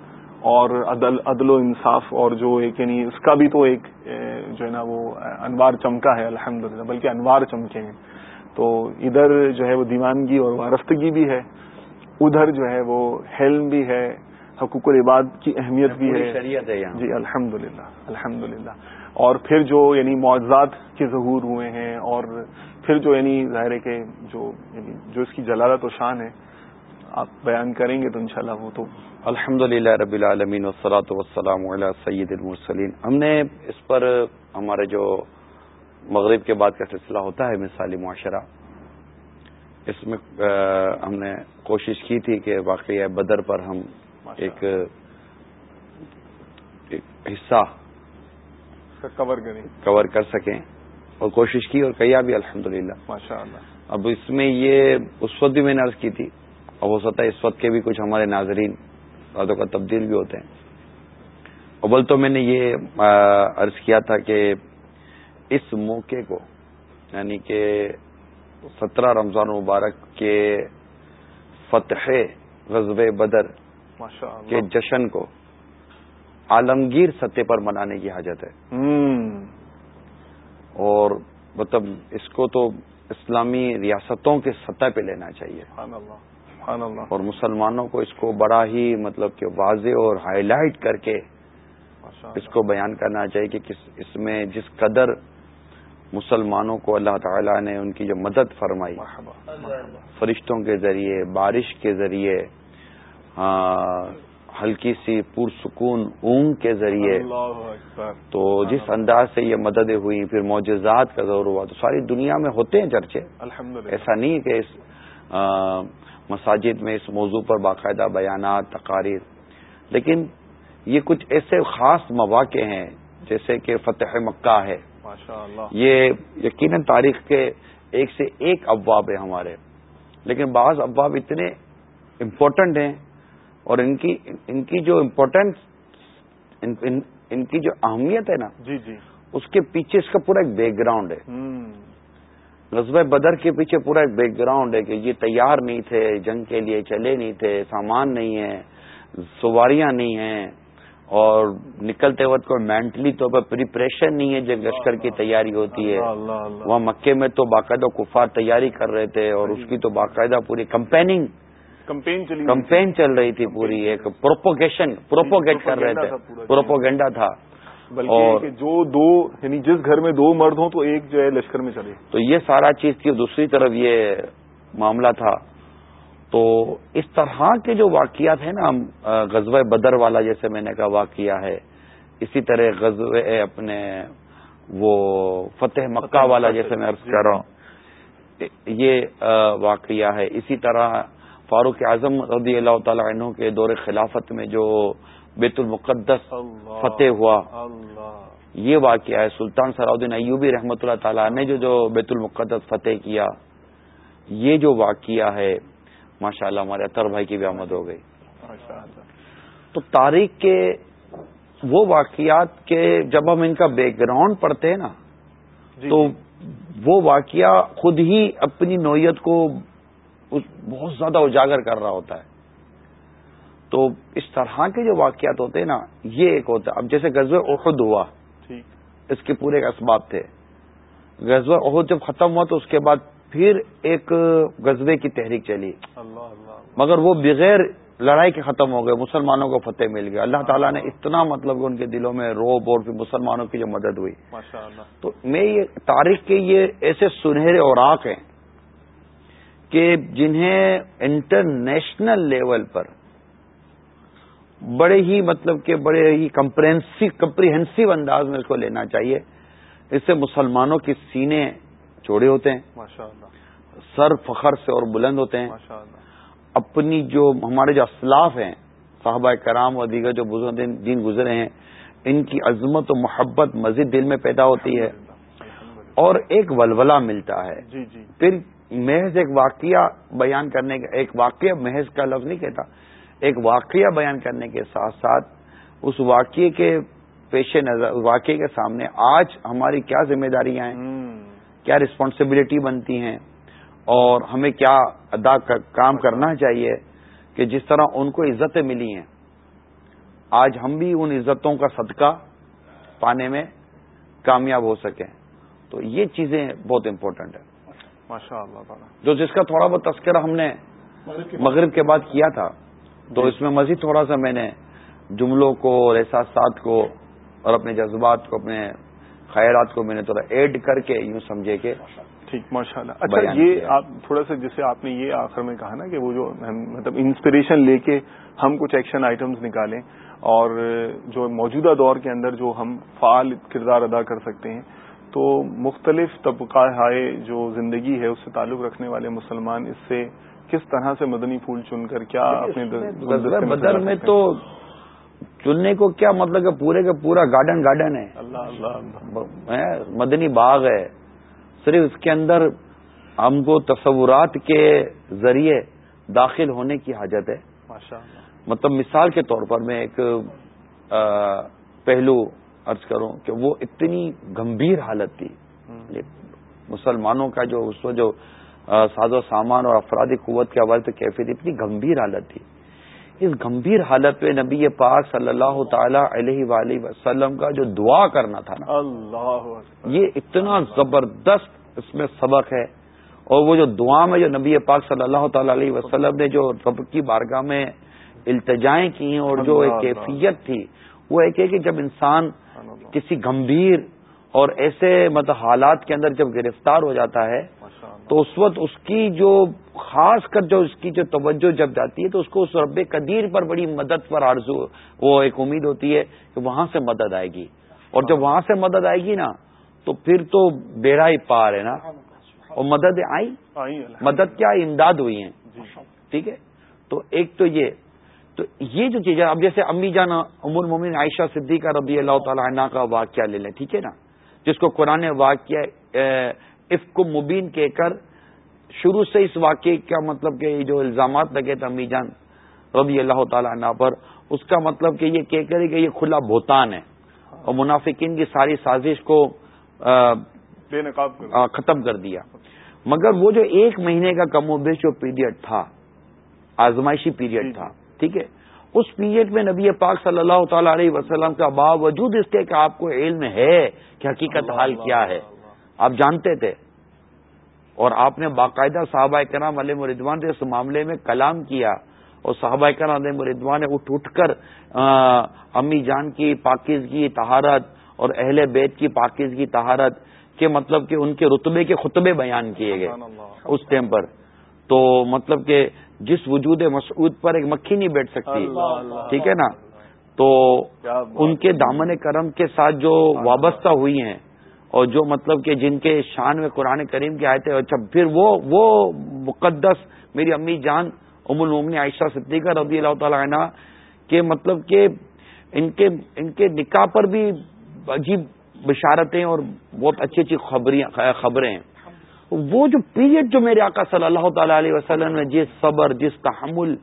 Speaker 1: اور عدل عدل و انصاف اور جو ایک یعنی اس کا بھی تو ایک جو ہے نا وہ انوار چمکا ہے الحمد بلکہ انوار چمکے ہیں۔ تو ادھر جو ہے وہ دیوانگی اور وارفتگی بھی ہے ادھر جو ہے وہ حلم بھی ہے حقوق العباد کی اہمیت بھی ہے۔
Speaker 2: شریعت ہے
Speaker 1: جی الحمد للہ الحمد للہ اور پھر جو یعنی معذات کے ظہور ہوئے ہیں اور پھر جو یعنی ظاہر ہے کہ جو یعنی جو اس کی جلالت و شان ہے آپ بیان کریں گے تو انشاءاللہ وہ تو
Speaker 2: الحمد للہ رب العالمین وسلاۃ وسلم علیہ سید المرسلین۔ ہم نے اس پر ہمارے جو مغرب کے بعد کا سلسلہ ہوتا ہے مثالی معاشرہ اس میں ہم نے کوشش کی تھی کہ واقعی بدر پر ہم ایک حصہ
Speaker 1: کور کریں۔
Speaker 2: کور کر سکیں۔ اور کوشش کی اور کیا بھی الحمد للہ اب اس میں یہ اس وقت بھی میں نے عرض کی تھی۔ اور ہو سکتا ہے اس وقت کے بھی کچھ ہمارے ناظرین باتوں کا تبدیل بھی ہوتے ہیں۔ اول تو میں نے یہ عرض کیا تھا کہ اس موقع کو یعنی کہ سترہ رمضان مبارک کے فتح غزب بدر کے جشن کو عالمگیر سطح پر منانے کی حاجت ہے۔ اور مطلب اس کو تو اسلامی ریاستوں کے سطح پہ لینا چاہیے۔ اور مسلمانوں کو اس کو بڑا ہی مطلب کہ واضح اور ہائی لائٹ کر کے اس کو بیان کرنا چاہیے کہ اس میں جس قدر مسلمانوں کو اللہ تعالی نے ان کی جو مدد فرمائی۔ فرشتوں کے ذریعے بارش کے ذریعے ہلکی سی پرسکون اونگ کے ذریعے۔ تو جس انداز سے یہ مددیں ہوئی پھر معجزات کا دور ہوا تو ساری دنیا میں ہوتے ہیں چرچے۔ ایسا نہیں کہ اس مساجد میں اس موضوع پر باقاعدہ بیانات تقاریر۔ لیکن یہ کچھ ایسے خاص مواقع ہیں جیسے کہ فتح مکہ ہے۔ یہ یقیناً تاریخ کے ایک سے ایک ابواب ہیں ہمارے۔ لیکن بعض ابواب اتنے امپورٹنٹ ہیں اور ان کی ان کی جو امپورٹینس ان کی جو اہمیت ہے نا
Speaker 1: جی جی۔
Speaker 2: اس کے پیچھے اس کا پورا ایک بیک گراؤنڈ ہے غزب بدر کے پیچھے پورا ایک بیک گراؤنڈ ہے کہ یہ تیار نہیں تھے جنگ کے لیے چلے نہیں تھے سامان نہیں ہے سواریاں نہیں ہیں اور نکلتے وقت کوئی مینٹلی طور پر پریپریشن نہیں ہے جب لشکر کی تیاری ہوتی ہے۔ وہاں مکے میں تو باقاعدہ کفار تیاری کر رہے تھے اور اس کی تو باقاعدہ پوری کمپیننگ کمپین چل رہی تھی پوری ایک پروپوگیشن پروپوگیٹ کر رہے تھے پروپوگینڈا تھا
Speaker 1: اور جو دو یعنی جس گھر میں دو مرد ہوں تو ایک جو ہے لشکر میں چلے
Speaker 2: تو یہ سارا چیز تھی دوسری طرف یہ معاملہ تھا تو اس طرح کے جو واقعات ہیں نا غزوہ بدر والا جیسے میں نے کہا واقعہ ہے اسی طرح غزوہ اپنے وہ فتح مکہ والا جیسے میں عرض کر رہا ہوں یہ واقعہ ہے اسی طرح فاروق اعظم رضی اللہ تعالی عنہ کے دور خلافت میں جو بیت المقدس فتح ہوا۔ یہ واقعہ ہے۔ سلطان الدین ایوبی رحمۃ اللہ تعالیٰ نے جو جو بیت المقدس فتح کیا یہ جو واقعہ ہے ماشاء اللہ ہمارے اطر بھائی کی بھی آمد ہو گئی۔ تو تاریخ کے وہ واقعات کے جب ہم ان کا بیک گراؤنڈ پڑھتے ہیں نا جی، تو جی۔ وہ واقعہ خود ہی اپنی نوعیت کو بہت زیادہ اجاگر کر رہا ہوتا ہے۔ تو اس طرح کے جو واقعات ہوتے ہیں نا یہ ایک ہوتا ہے۔ اب جیسے غزوہ احد ہوا۔ اس کے پورے اسباب تھے۔ غزوہ احد جب ختم ہوا تو اس کے بعد پھر ایک غزبے کی تحریک چلی۔ مگر وہ بغیر لڑائی کے ختم ہو گئے مسلمانوں کو فتح مل گیا۔ اللہ تعالیٰ نے اتنا مطلب کہ ان کے دلوں میں روب اور پھر مسلمانوں کی جو مدد ہوئی۔ تو میں یہ تاریخ کے یہ ایسے سنہرے اوراق ہیں۔ کہ جنہیں انٹرنیشنل لیول پر بڑے ہی مطلب کہ بڑے ہی کمپریہنسو انداز میں اس کو لینا چاہیے۔ اس سے مسلمانوں کے سینے چوڑے ہوتے ہیں۔ سر فخر سے اور بلند ہوتے ہیں۔ اپنی جو ہمارے جو اسلاف ہیں صحابہ کرام اور دیگر جو بزرگ دین گزرے ہیں ان کی عظمت و محبت مزید دل میں پیدا ہوتی ہے۔ اور ایک ولولہ ملتا ہے۔ جی، جی۔ پھر محض ایک واقعہ بیان کرنے کا ایک واقعہ محض کا لفظ نہیں کہتا ایک واقعہ بیان کرنے کے ساتھ ساتھ اس واقعے کے پیش نظر واقعے کے سامنے آج ہماری کیا ذمہ داریاں ہیں؟ کیا رسپانسبلٹی بنتی ہیں؟ اور ہمیں کیا ادا کام کرنا چاہیے کہ جس طرح ان کو عزتیں ملی ہیں۔ آج ہم بھی ان عزتوں کا صدقہ پانے میں کامیاب ہو سکیں۔ تو یہ چیزیں بہت امپورٹنٹ ہیں۔ جو جس کا تھوڑا بہت تذکرہ ہم نے مغرب کے بعد۔ کیا تھا تو اس میں مزید تھوڑا سا میں نے جملوں کو اور احساسات کو اور اپنے جذبات کو اپنے خیرات کو میں نے تھوڑا ایڈ کر کے یوں سمجھے کہ
Speaker 1: ٹھیک ماشاء اللہ اچھا یہ آپ تھوڑا سا جسے آپ نے یہ آخر میں کہا نا کہ وہ جو مطلب انسپریشن لے کے ہم کچھ ایکشن آئٹمس نکالیں اور جو موجودہ دور کے اندر جو ہم فعال کردار ادا کر سکتے ہیں تو مختلف طبقہ جو زندگی ہے اس سے تعلق رکھنے والے مسلمان اس سے کس طرح سے مدنی پھول چن کر کیا
Speaker 2: اپنے بدر میں تو چننے کو کیا مطلب کہ پورے کا پورا گارڈن گارڈن ہے۔ اللہ اللہ مدنی باغ ہے۔ صرف اس کے اندر ہم کو تصورات کے ذریعے داخل ہونے کی حاجت ہے۔ مطلب مثال کے طور پر میں ایک پہلو ارض کروں کہ وہ اتنی گمبھیر حالت تھی۔ مسلمانوں کا جو اس کو جو ساز و سامان اور افرادی قوت کے حوالے سے کیفیت اتنی گمبھیر حالت تھی۔ اس گمبھیر حالت میں نبی پاک صلی اللہ تعالی علیہ وآلہ وسلم کا جو دعا کرنا تھا نا اللہ یہ اتنا زبردست اس میں سبق ہے۔ اور وہ جو دعا میں جو نبی پاک صلی اللہ تعالی علیہ وسلم نے جو رب کی بارگاہ میں التجائیں کی اور جو ایک کیفیت تھی وہ ایک ہے کہ جب انسان کسی گمبھیر اور ایسے مطلب حالات کے اندر جب گرفتار ہو جاتا ہے تو اس وقت اس کی جو خاص کر جو اس کی جو توجہ جب جاتی ہے تو اس کو اس رب قدیر پر بڑی مدد پر آرزو وہ ایک امید ہوتی ہے کہ وہاں سے مدد آئے گی۔ اور جب وہاں سے مدد آئے گی نا تو پھر تو بیڑا ہی پار ہے نا۔ اور مدد آئی؟ مدد کیا؟ امداد ہوئی ہیں۔ جی۔ ٹھیک ہے؟ تو ایک تو یہ تو یہ جو چیز ہے اب جیسے امی جانا امر مومن عائشہ صدیقہ رضی اللہ تعالی عنہ کا واقعہ لے لیں ٹھیک ہے نا؟ جس کو قرآن واقعہ عفق مبین کہہ کر شروع سے اس واقعے کا مطلب کہ جو الزامات لگے تھے امی جان رضی اللہ تعالی عنہ پر اس کا مطلب کہ یہ کہہ کر کہ یہ کھلا بھوتان ہے اور منافقین کی ساری سازش کو ختم کر دیا۔ مگر وہ جو ایک مہینے کا کم و بیش جو پیریڈ تھا آزمائشی پیریڈ جی، جی۔ تھا ٹھیک ہے؟ اس پیریڈ میں نبی پاک صلی اللہ تعالی علیہ وسلم کا باوجود اس کے کہ آپ کو علم ہے کہ حقیقت حال کیا ہے۔ آپ جانتے تھے۔ اور آپ نے باقاعدہ صحابہ کرام علیہ مردوان سے اس معاملے میں کلام کیا۔ اور صحابہ کرام علیہ مردوان نے اٹھ اٹھ کر امی جان کی پاکیزگی تہارت اور اہل بیت کی پاکیزگی تہارت کے مطلب کہ ان کے رتبے کے خطبے بیان کیے گئے۔ اس ٹائم پر۔ تو مطلب کہ جس وجود مسعود پر ایک مکھی نہیں بیٹھ سکتی ٹھیک ہے نا؟ تو ان کے دامن کرم کے ساتھ جو وابستہ ہوئی ہیں اور جو مطلب کہ جن کے شان میں قرآن کریم کے آئے تھے اچھا پھر وہ وہ مقدس میری امی جان ام المومن عائشہ صدیقہ رضی اللہ تعالی عنہ کہ مطلب کہ ان کے ان کے نکاح پر بھی عجیب بشارتیں اور بہت اچھی اچھی خبریں ہیں۔ وہ جو پیریڈ جو میرے آقا صلی اللہ تعالی علیہ وسلم نے جس صبر جس تحمل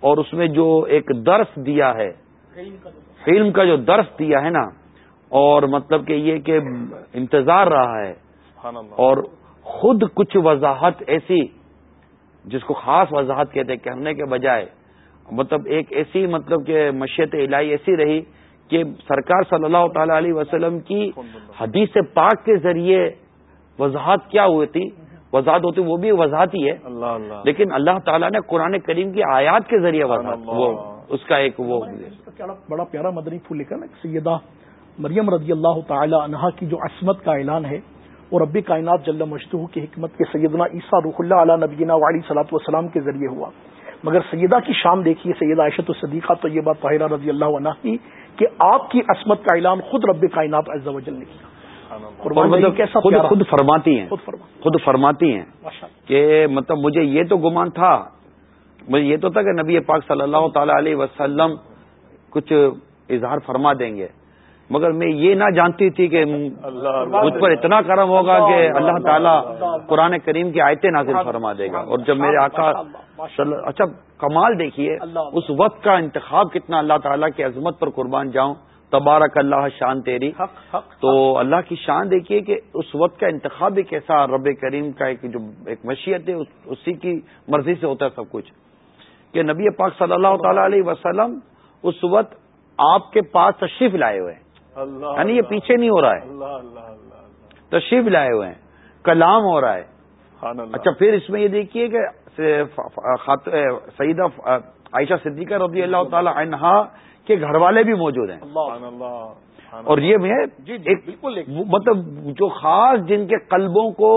Speaker 2: اور اس میں جو ایک درس دیا ہے فلم کا جو درس۔ دیا ہے نا اور مطلب کہ یہ کہ انتظار رہا ہے اور خود کچھ وضاحت ایسی جس کو خاص وضاحت کہتے کرنے کے بجائے مطلب ایک ایسی مطلب کہ مشیت الہی ایسی رہی کہ سرکار صلی اللہ تعالی علیہ وسلم کی حدیث پاک کے ذریعے وضاحت کیا ہوئی تھی؟ وضاحت ہوتی وہ بھی وضاحت ہی ہے۔ اللہ اللہ۔ لیکن اللہ تعالیٰ نے قرآن کریم کی آیات کے ذریعے وضاحت وہ اس کا ایک وہ
Speaker 3: بڑا پیارا مدنی پھول لکھا نا سیدہ مریم رضی اللہ تعالی عنہا کی جو عصمت کا اعلان ہے۔ وہ رب کائنات جل مشتو کی حکمت کے سیدنا عیسیٰ رخ اللہ علیہ نبینہ ولی صلاحت وسلام کے ذریعے ہوا۔ مگر سیدہ کی شام دیکھیے سیدہ عائشت الصدیقہ تو یہ بات طاہرہ رضی اللہ عنہ کی کہ آپ کی عصمت کا اعلان خود رب کائنات عز و جل نے کیا۔
Speaker 2: مطلب خود خود فرماتی ہیں خود فرماتی ہیں۔ کہ مطلب مجھے یہ تو گمان تھا مجھے یہ تو تھا کہ نبی پاک صلی اللہ تعالی علیہ وسلم کچھ اظہار فرما دیں گے۔ مگر میں یہ نہ جانتی تھی کہ مجھ پر اتنا کرم ہوگا کہ اللہ تعالیٰ قرآن کریم کی آیتیں نازل فرما دے گا۔ اور جب میرے آقا اچھا کمال دیکھیے اس وقت کا انتخاب کتنا اللہ تعالیٰ کی عظمت پر قربان جاؤں۔ تبارک اللہ شان تیری. تو اللہ کی شان دیکھیے کہ اس وقت کا انتخاب بھی کیسا رب کریم کا ایک جو ایک مشیت ہے اسی کی مرضی سے ہوتا ہے سب کچھ۔ کہ نبی پاک صلی اللہ تعالی علیہ وسلم اس وقت آپ کے پاس تشریف لائے ہوئے ہیں۔ یعنی یہ پیچھے نہیں ہو رہا ہے۔ تشریف لائے ہوئے ہیں۔ کلام ہو رہا ہے۔ اچھا پھر اس میں یہ دیکھیے کہ سیدہ عائشہ صدیقہ رضی اللہ تعالی عنہا کے گھر والے بھی موجود ہیں۔ اور یہ میں جی، جی، ایک مطلب جو خاص جن کے قلبوں کو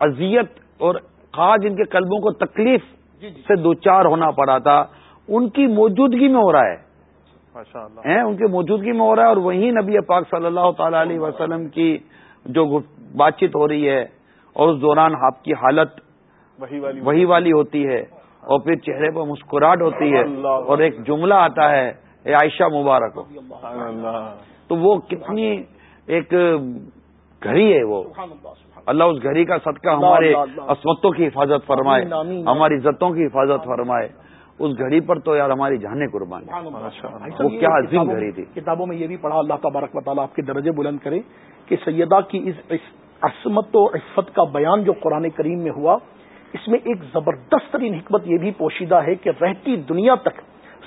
Speaker 2: اذیت اور خاص جن کے قلبوں کو تکلیف جی، سے دو چار ہونا پڑا تھا ان کی موجودگی میں ہو رہا ہے۔ ان کی موجودگی میں ہو رہا ہے اور وہیں نبی پاک صلی اللہ تعالی علیہ وسلم کی جو بات چیت ہو رہی ہے اور اس دوران آپ کی حالت وہی والی ہوتی ہے۔ اور پھر چہرے پر مسکراہٹ ہوتی ہے اور ایک جملہ آتا ہے اے عائشہ مبارک۔ تو وہ کتنی ایک گھڑی ہے وہ۔ اللہ اس گھڑی کا صدقہ ہمارے عصمتوں کی حفاظت فرمائے ہماری عزتوں کی حفاظت فرمائے۔ اس گھڑی پر تو یار ہماری جانے قربان۔ وہ کیا عظیم گھڑی تھی۔
Speaker 3: کتابوں میں یہ بھی پڑھا اللہ تبارک و تعالیٰ آپ کے درجے بلند کرے کہ سیدہ کی اس عصمت و عفت کا بیان جو قرآن کریم میں ہوا اس میں ایک زبردست ترین حکمت یہ بھی پوشیدہ ہے کہ رہتی دنیا تک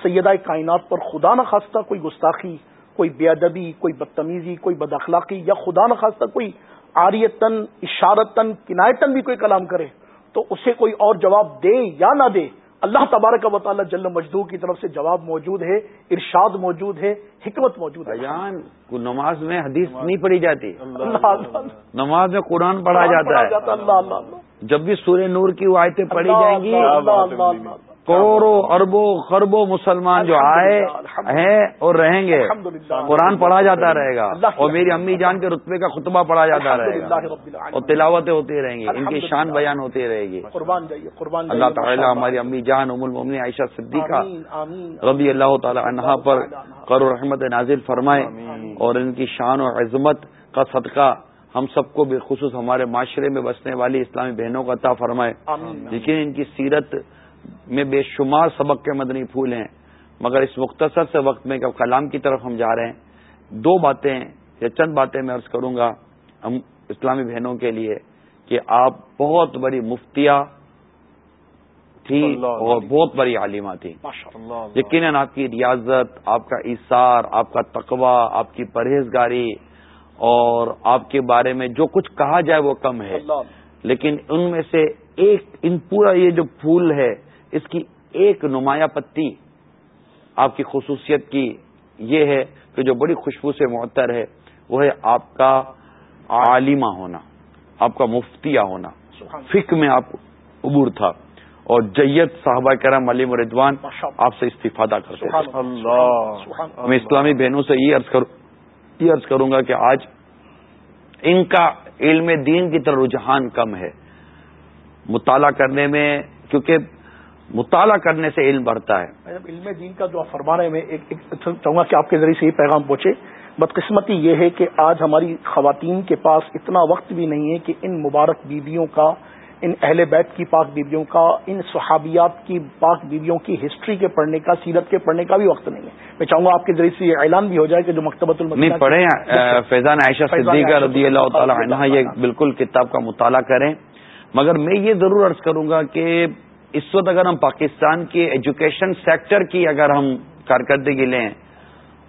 Speaker 3: سیدہ کائنات پر خدا نخواستہ کوئی گستاخی کوئی بے ادبی کوئی بدتمیزی کوئی بد اخلاقی یا خدا نخواستہ کوئی آریتن اشارتن کنایتن بھی کوئی کلام کرے تو اسے کوئی اور جواب دے یا نہ دے اللہ تبارک و تعالیٰ جل مجدو کی طرف سے جواب موجود ہے ارشاد موجود ہے حکمت موجود ہے۔
Speaker 2: نماز میں حدیث نہیں پڑھی جاتی۔ نماز میں قرآن پڑھا جاتا ہے۔ اللہ اللہ۔ جب بھی سورہ نور کی وہ آیتیں پڑھی جائیں گی کروڑوں اربوں خربوں مسلمان جو آئے ہیں اور رہیں گے۔ قرآن پڑھا جاتا رہے گا۔ اور میری امی جان کے رتبے کا خطبہ پڑھا جاتا رہے گا۔ اور تلاوتیں ہوتی رہیں گی۔ ان کی شان بیان ہوتی رہے گی۔ اللہ تعالیٰ ہماری امی جان ام المنی عائشہ صدیقہ ربی اللہ تعالی عنہا پر قر رحمت نازل فرمائے اور ان کی شان و عظمت کا صدقہ ہم سب کو بالخصوص ہمارے معاشرے میں بسنے والی اسلامی بہنوں کا عطا فرمائے۔ لیکن ان کی سیرت میں بے شمار سبق کے مدنی پھول ہیں۔ مگر اس مختصر سے وقت میں جب کلام کی طرف ہم جا رہے ہیں دو باتیں یا چند باتیں میں عرض کروں گا ہم اسلامی بہنوں کے لیے کہ آپ بہت بڑی مفتیا تھی اور بہت بڑی عالمہ تھی یقیناً آپ کی ریاضت آپ کا اثار آپ کا تقوی آپ کی پرہیزگاری اور آپ کے بارے میں جو کچھ کہا جائے وہ کم ہے۔ لیکن ان میں سے ایک ان پورا یہ جو پھول ہے اس کی ایک نمایاں پتی آپ کی خصوصیت کی یہ ہے کہ جو بڑی خوشبو سے معطر ہے وہ ہے آپ کا عالمہ ہونا آپ کا مفتیہ ہونا۔ فک میں آپ عبور تھا۔ اور جیت صاحبہ کرم علیم ردوان آپ سے استفادہ کرتے میں اسلامی بہنوں سے یہ عرض کروں یہ عرض کروں گا کہ آج ان کا علم دین کی طرح رجحان کم ہے۔ مطالعہ کرنے میں، کیونکہ مطالعہ کرنے سے علم بڑھتا ہے۔
Speaker 4: علم دین کا جو آپ فرما رہے ہیں، میں چاہوں گا کہ آپ کے ذریعے سے یہ پیغام پہنچے۔ بدقسمتی یہ ہے کہ آج ہماری خواتین کے پاس اتنا وقت بھی نہیں ہے کہ ان مبارک بیویوں کا ان اہل بیت کی پاک بیویوں کا ان صحابیات کی پاک بیویوں کی ہسٹری کے پڑھنے کا سیرت کے پڑھنے کا بھی وقت نہیں ہے۔ میں چاہوں گا آپ کے ذریعے سے یہ اعلان بھی ہو جائے کہ جو مکتبۃ
Speaker 2: المدینہ پڑھیں فیضان عائشہ صدیقہ رضی اللہ تعالی عنہ یہ بالکل کتاب کا مطالعہ کریں۔ مگر میں یہ ضرور عرض کروں گا کہ اس وقت اگر ہم پاکستان کے ایجوکیشن سیکٹر کی اگر ہم کارکردگی لیں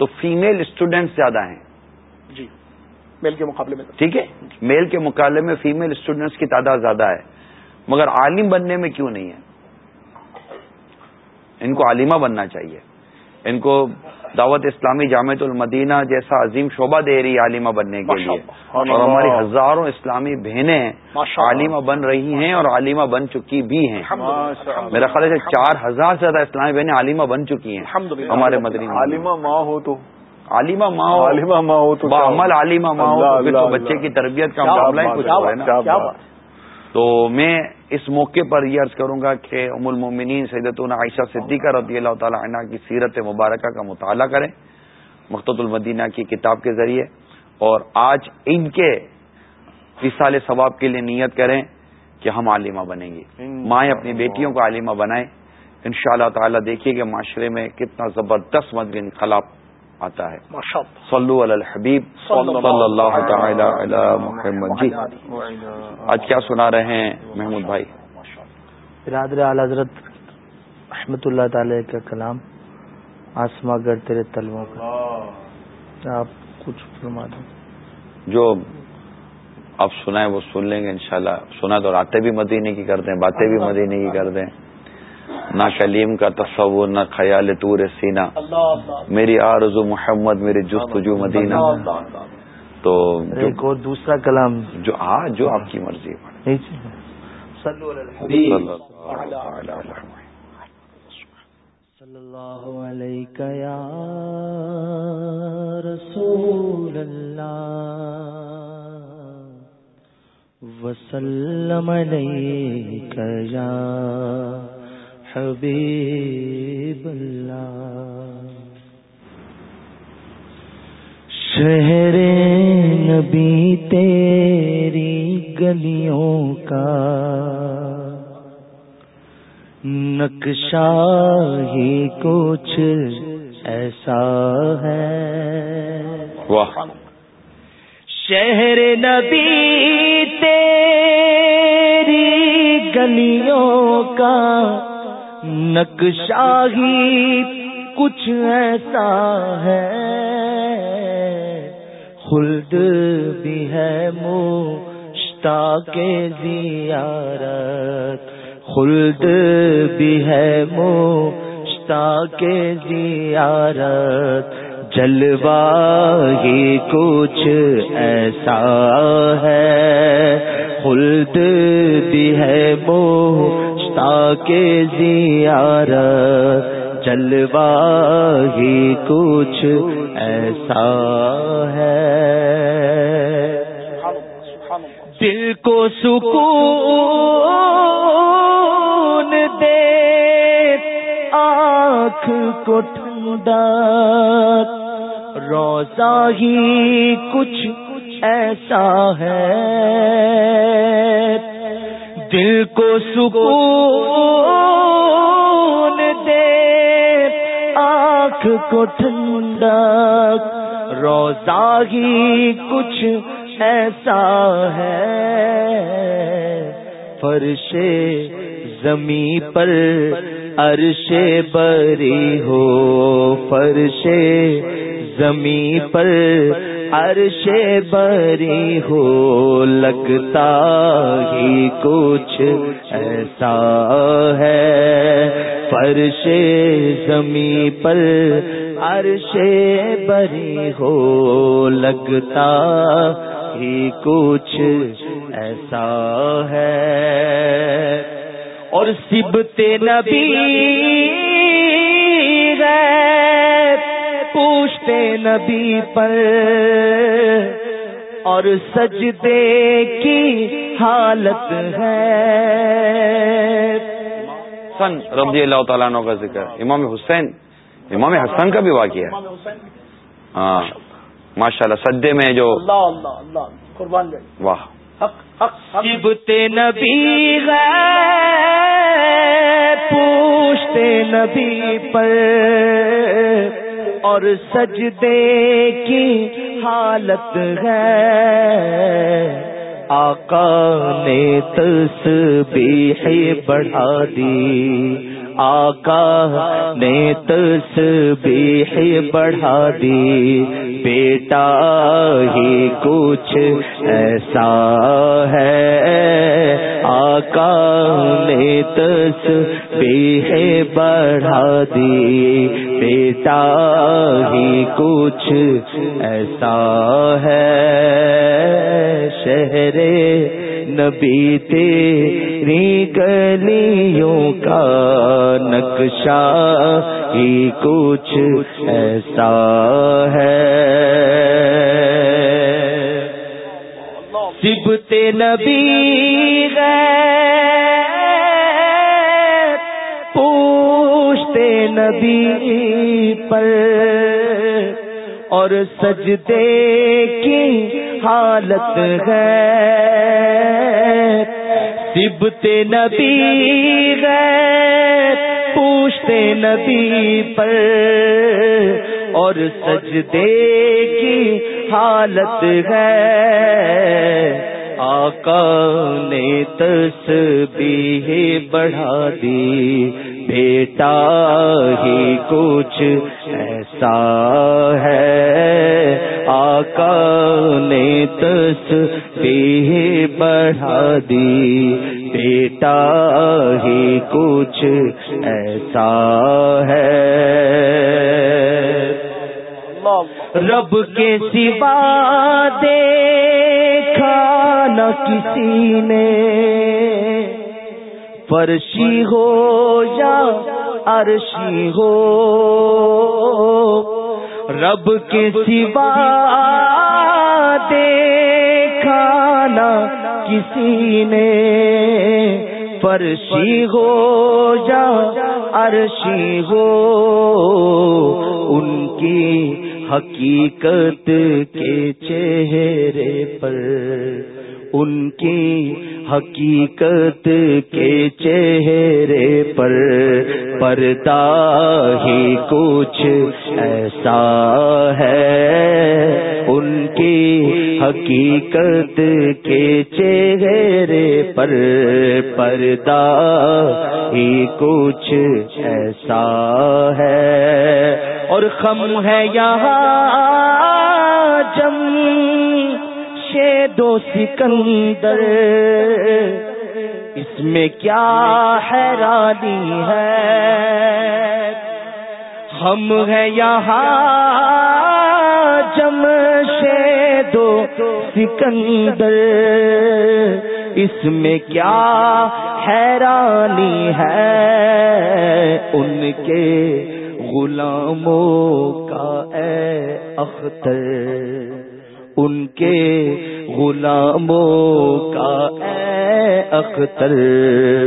Speaker 2: تو فیمیل اسٹوڈینٹس زیادہ ہیں۔
Speaker 4: جی میل کے مقابلے میں۔
Speaker 2: ٹھیک ہے؟ میل کے مقابلے میں فیمیل اسٹوڈینٹس کی تعداد زیادہ ہے۔ مگر عالم بننے میں کیوں نہیں ہے؟ ان کو عالمہ بننا چاہیے۔ ان کو دعوت اسلامی جامع المدینہ جیسا عظیم شعبہ دے رہی عالمہ بننے کے لیے۔ اور ہماری ہزاروں اسلامی بہنیں عالمہ بن رہی ہیں اور عالمہ بن چکی بھی ہیں۔ میرا خیال ہے چار ہزار سے زیادہ اسلامی بہنیں عالمہ بن چکی ہیں ہمارے مدنی
Speaker 1: عالمہ ماں ہو تو۔
Speaker 2: عالمہ ماں
Speaker 1: عالمہ ماں ہو تو
Speaker 2: عمل عالمہ ماں ہو تو بچے کی تربیت کا معاملہ کچھ ہے نا۔ تو میں اس موقع پر یہ عرض کروں گا کہ ام المومنین سیدت عائشہ صدیقہ رضی اللہ تعالی عنہ کی سیرت مبارکہ کا مطالعہ کریں مقت المدینہ کی کتاب کے ذریعے اور آج ان کے وصال ثواب کے لیے نیت کریں کہ ہم عالمہ بنیں گے۔ مائیں اپنی بیٹیوں کو عالمہ بنائیں۔ ان شاء اللہ تعالیٰ دیکھیے کہ معاشرے میں کتنا زبردست مدر انقلاب آتا ہے۔ صلو علی الحبیب۔ صلی اللہ تعالی علی محمد۔ جی آج کیا سنا رہے ہیں محمود بھائی؟
Speaker 5: برادر اعلی حضرت رحمت اللہ تعالی کا کلام آسما گر تیرے تلووں کا آپ کچھ فرما دیں۔
Speaker 2: جو آپ سنائیں وہ سن لیں گے انشاءاللہ۔ سنا تو راتیں بھی مدینے کی کر دیں باتیں بھی مدینے کی کر دیں۔ نہ کلیم کا تصور نہ خیال تور سینا میری آرزو محمد میری جستجو مدینہ۔ تو
Speaker 5: ایک اور دوسرا کلام۔
Speaker 2: جو ہاں جو آپ کی مرضی۔
Speaker 5: صلی اللہ علیہ رسول اللہ۔ وسلم علیک یا حبیب اللہ۔ شہر نبی تیری گلیوں کا نقشہ ہی کچھ ایسا ہے۔ شہر نبی تیری گلیوں کا نقشہ ہی کچھ ایسا ہے۔ خلد بھی ہے مشتا کے زیارت۔ خلد بھی ہے مشتا کے زیارت۔ جلوا ہی کچھ ایسا ہے۔ خلد بھی ہے مو کے زیار جلوا ہی کچھ ایسا ہے۔ دل کو سکون دے، آنکھ کو ٹھنڈا، روزہ ہی کچھ ایسا ہے۔ دل کو سکون دے۔ آنکھ کو ٹھنڈا۔ روزہ ہی کچھ ایسا ہے۔ فرش زمیں پر عرش بری ہو۔ فرش زمیں پر عرش بری ہو، لگتا ہی کچھ ایسا ہے۔ فرش زمیں پر عرش بری ہو، لگتا ہی کچھ ایسا ہے۔ اور سبت نبی نبی پر اور سجدے کی حالت ہے۔
Speaker 2: حسن رضی اللہ تعالیٰ عنہ کا ذکر۔ امام حسین امام حسن کا بھی واقعہ ہے۔ ہاں ماشاء اللہ سدے میں جو
Speaker 4: اللہ اللہ اللہ قربان
Speaker 2: واہ۔
Speaker 4: حق حق حق۔
Speaker 5: سبت نبی پوچھتے نبی پر اور سجدے کی حالت ہے۔ آقا نے تسبیح بڑھا دی۔ آقا نے تسبیح بڑھا دی۔ بیٹا ہی کچھ ایسا ہے۔ آقا نے تسبیح بڑھا دی۔ بیٹا ہی کچھ ایسا ہے۔ شہر نبی تیری گلیوں کا نقشہ ہی کچھ ایسا ہے۔ سبت نبی گئے پوچھتے نبی پر۔ اور سجدے کی حالت ہے سبت نبی گئے پوچھتے نبی پر، اور سجدے کی حالت ہے آقا نے تسبیح بڑھا دی، بیٹا ہی کچھ ایسا ہے۔ آقا نے تسبیح بڑھا دی۔ بیٹا ہی کچھ ایسا ہے۔ رب کے سوا دیکھا نہ کسی نے۔ فرشی ہو یا عرشی ہو۔ رب کے سوا دیکھا نہ کسی نے فرشی ہو یا عرشی ہو ان کی حقیقت کے چہرے پر ان کی حقیقت کے چہرے پر پردہ ہی کچھ ایسا ہے۔ ان کی حقیقت کے چہرے پر پردہ ہی کچھ ایسا ہے۔ اور خم ہے یہاں جم دو سکندر۔ اس میں کیا حیرانی ہے؟ ہم ہے یہاں جم دو سکندر۔ اس میں کیا حیرانی ہے؟ ان کے غلاموں کا اے اختر۔ ان کے غلاموں کا اے اختر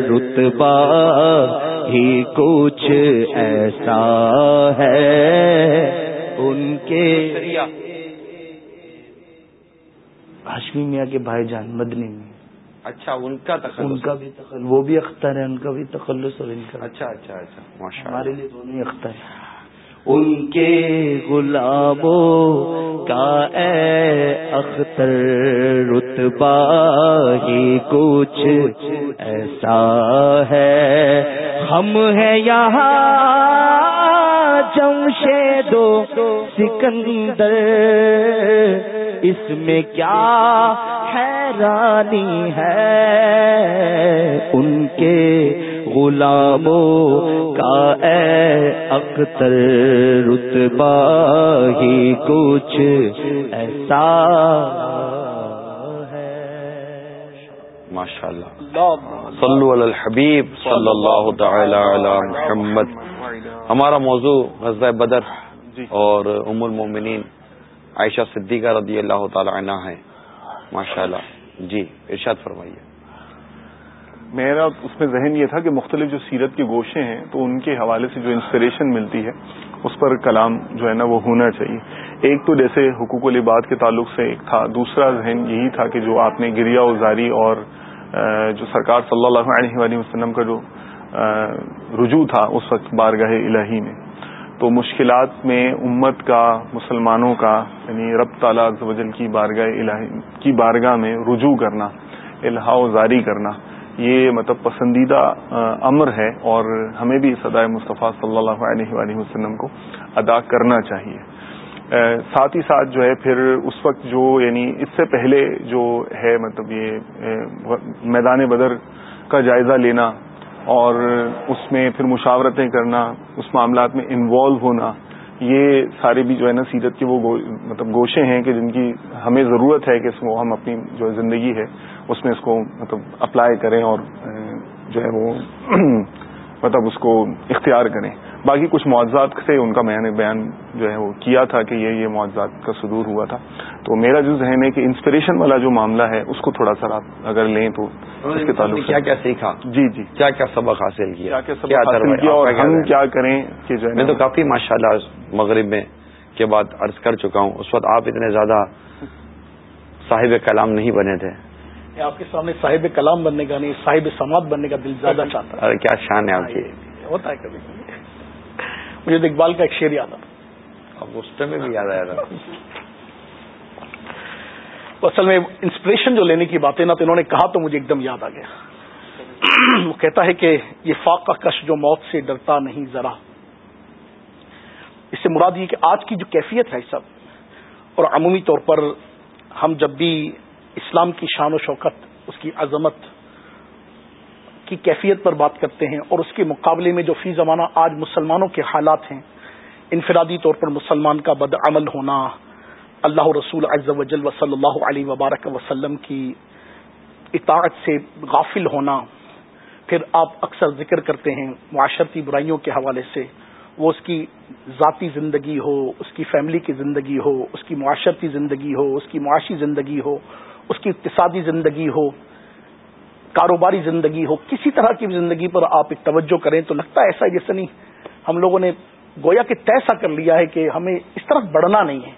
Speaker 5: رتبہ ہی کچھ ایسا ہے۔ ان کے ہاشمی میاں کے بھائی جان مدنی میں
Speaker 2: اچھا ان کا
Speaker 5: ان کا بھی تخل وہ بھی اختر ہے ان کا بھی تخلص اور ان کا۔
Speaker 2: اچھا اچھا اچھا
Speaker 5: ہمارے لیے دونوں ہی اختر ہیں۔ ان کے غلاموں کا اے اختر رتبہ ہی کچھ ایسا ہے۔ ہم ہیں یہاں جمشید سکندر۔ اس میں کیا حیرانی ہے؟ ان کے غلاموں کا اے اختر رتبہ ہی کچھ ایسا
Speaker 2: ماشاء اللہ صلو علی الحبیب صلی اللہ تعالی علی محمد۔ ہمارا موضوع غزہ بدر اور ام المومنین عائشہ صدیقہ رضی اللہ تعالی عنہ ہے۔ ماشاء اللہ جی ارشاد فرمائیے۔
Speaker 1: میرا اس میں ذہن یہ تھا کہ مختلف جو سیرت کے گوشے ہیں، تو ان کے حوالے سے جو انسپریشن ملتی ہے، اس پر کلام جو ہے نا وہ ہونا چاہیے۔ ایک تو جیسے حقوق العباد کے تعلق سے ایک تھا، دوسرا ذہن یہی تھا کہ جو آپ نے گریا ازاری اور جو سرکار صلی اللہ علیہ وآلہ وسلم کا جو رجوع تھا اس وقت بارگاہ الہی میں۔ تو مشکلات میں امت کا، مسلمانوں کا یعنی رب تعالیٰ وجل کی بارگاہ الہی، کی بارگاہ میں رجوع کرنا الہا زاری کرنا یہ مطلب پسندیدہ امر ہے اور ہمیں بھی سدائے مصطفیٰ صلی اللہ علیہ وآلہ وسلم کو ادا کرنا چاہیے۔ ساتھ ہی ساتھ جو ہے پھر اس وقت جو یعنی اس سے پہلے جو ہے مطلب یہ میدان بدر کا جائزہ لینا اور اس میں پھر مشاورتیں کرنا، اس معاملات میں انوالو ہونا یہ سارے بھی جو ہے نا سیرت کے وہ مطلب گوشے ہیں کہ جن کی ہمیں ضرورت ہے کہ اس کو ہم اپنی جو زندگی ہے، اس میں اس کو مطلب اپلائی کریں اور جو ہے وہ مطلب اس کو اختیار کریں۔ باقی کچھ معاوضات سے ان کا میں نے بیان جو ہے وہ کیا تھا کہ یہ یہ معاوضات کا صدور ہوا تھا۔ تو میرا جو ذہن ہے کہ انسپریشن والا جو معاملہ ہے اس کو تھوڑا سا آپ اگر لیں تو اس کے تعلق
Speaker 2: کیا کیا سیکھا؟
Speaker 1: جی جی۔
Speaker 2: کیا کیا سبق حاصل کیا؟
Speaker 1: کیا سبق حاصل کیا اور ہم کیا کریں کہ جو ہے
Speaker 2: میں تو کافی ماشاء اللہ مغرب میں کے بعد عرض کر چکا ہوں۔ اس وقت آپ اتنے زیادہ صاحب کلام نہیں بنے تھے۔
Speaker 3: آپ کے سامنے صاحب کلام بننے کا نہیں صاحب سماعت بننے کا دل زیادہ چاہتا
Speaker 2: ہے کیا شان ہے آپ کی۔
Speaker 3: ہوتا ہے کبھی۔ مجھے اقبال کا ایک شعر یاد آتا
Speaker 2: اب اس میں بھی یاد آیا تھا۔
Speaker 3: اصل میں انسپریشن جو لینے کی باتیں نا تو انہوں نے کہا تو مجھے ایک دم یاد آ گیا۔ وہ کہتا ہے کہ یہ فاق کا کش جو موت سے ڈرتا نہیں ذرا۔ اس سے مراد یہ کہ آج کی جو کیفیت ہے سب اور عمومی طور پر ہم جب بھی اسلام کی شان و شوکت اس کی عظمت کی کیفیت پر بات کرتے ہیں اور اس کے مقابلے میں جو فی زمانہ آج مسلمانوں کے حالات ہیں، انفرادی طور پر مسلمان کا بد عمل ہونا، اللہ رسول عز و جل و صلی اللہ علیہ وبارک وسلم کی اطاعت سے غافل ہونا، پھر آپ اکثر ذکر کرتے ہیں معاشرتی برائیوں کے حوالے سے، وہ اس کی ذاتی زندگی ہو، اس کی فیملی کی زندگی ہو، اس کی معاشرتی زندگی ہو، اس کی معاشی زندگی ہو، اس کی اقتصادی زندگی ہو کاروباری زندگی ہو، کسی طرح کی زندگی پر آپ ایک توجہ کریں تو لگتا ہے ایسا جیسے نہیں، ہم لوگوں نے گویا کہ طے کر لیا ہے کہ ہمیں اس طرف بڑھنا نہیں ہے،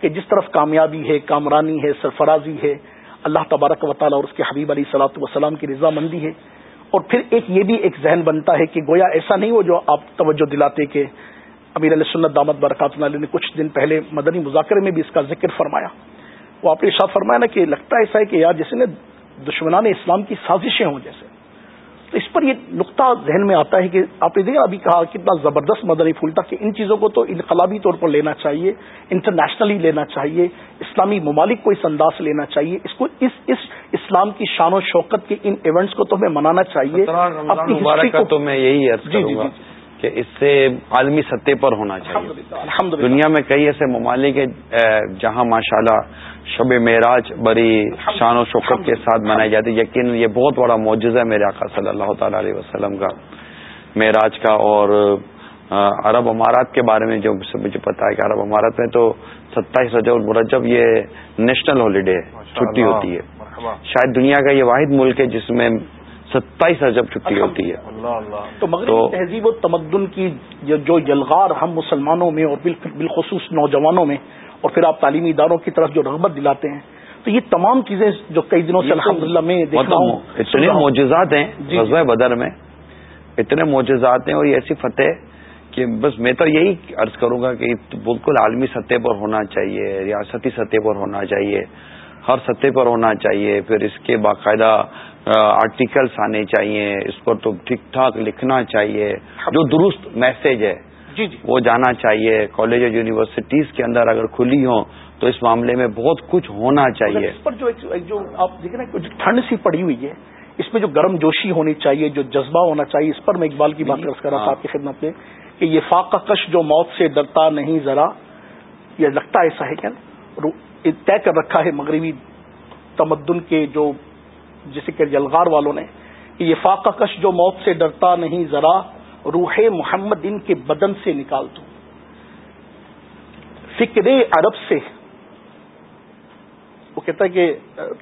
Speaker 3: کہ جس طرف کامیابی ہے، کامرانی ہے، سرفرازی ہے، اللہ تبارک و تعالیٰ اور اس کے حبیب علی صلاحت وسلام کی رضامندی ہے۔ اور پھر ایک یہ بھی ایک ذہن بنتا ہے کہ گویا ایسا نہیں ہو جو آپ توجہ دلاتے کہ امیر علیہ سنت دامت برکات علیہ نے کچھ دن پہلے مدنی مذاکرے میں بھی اس کا ذکر فرمایا۔ وہ آپ نے ساتھ فرمایا نا کہ لگتا ایسا ہے کہ یار جیسے نا دشمنان اسلام کی سازشیں ہوں جیسے۔ تو اس پر یہ نقطہ ذہن میں آتا ہے کہ آپ نے دیکھا ابھی کہا کتنا زبردست مدنی پھول تھا کہ ان چیزوں کو تو انقلابی طور پر لینا چاہیے انٹرنیشنلی لینا چاہیے اسلامی ممالک کو اس انداز سے لینا چاہیے۔ اس کو اس اس اسلام کی شان و شوکت کے ان ایونٹس کو تو ہمیں منانا چاہیے۔
Speaker 2: اپنی مبارک تو میں یہی عرض جی جی کہ اس سے عالمی سطح پر ہونا چاہیے۔ دنیا میں کئی ایسے ممالک ہیں جہاں ماشاءاللہ شب معراج بڑی شان و شوکت کے ساتھ منائی جاتی ہے۔ یقین یہ بہت بڑا معجزہ ہے میرے آقا صلی اللہ تعالی علیہ وسلم کا معراج کا اور عرب امارات کے بارے میں جو مجھے پتا ہے کہ عرب امارات میں تو ستائیس رجب المرجب یہ نیشنل ہالیڈے چھٹی ہوتی ہے۔ شاید دنیا کا یہ واحد ملک ہے جس میں ستائیس رجب چھٹی ہوتی ہے۔
Speaker 3: تو مغربی تہذیب و تمدن کی جو یلغار ہم مسلمانوں میں اور بالخصوص نوجوانوں میں اور پھر آپ تعلیمی اداروں کی طرف جو رغبت دلاتے ہیں۔ تو یہ تمام چیزیں جو کئی دنوں سے الحمد للہ میں
Speaker 2: اتنے معجزات ہیں غزوہ جی، جی۔ بدر میں۔ اتنے معجزات ہیں اور یہ ایسی فتح کہ بس میں تو یہی عرض کروں گا کہ بالکل عالمی سطح پر ہونا چاہیے ریاستی سطح پر ہونا چاہیے ہر سطح پر ہونا چاہیے۔ پھر اس کے باقاعدہ آرٹیکلس آنے چاہیے۔ اس پر تو ٹھیک ٹھاک لکھنا چاہیے۔ جو درست میسج ہے۔
Speaker 3: جی جی۔
Speaker 2: وہ جانا چاہیے کالج اور یونیورسٹیز کے اندر اگر کھلی ہوں تو اس معاملے میں بہت کچھ ہونا چاہیے۔
Speaker 3: اس پر جو جو آپ دیکھیں نا کچھ ٹھنڈ سی پڑی ہوئی ہے۔ اس میں جو گرم جوشی ہونی چاہیے جو جذبہ ہونا چاہیے اس پر میں اقبال کی بات کر رہا تھا آپ کی خدمت میں کہ یہ فاقہ کش جو موت سے ڈرتا نہیں ذرا یہ لگتا ایسا ہے کیا؟ طے کر رکھا ہے مغربی تمدن کے جو جسے کہ جلغار والوں نے کہ یہ فاقہ کش جو موت سے ڈرتا نہیں ذرا روح محمد ان کے بدن سے نکال دو فکر عرب سے۔ وہ کہتا ہے کہ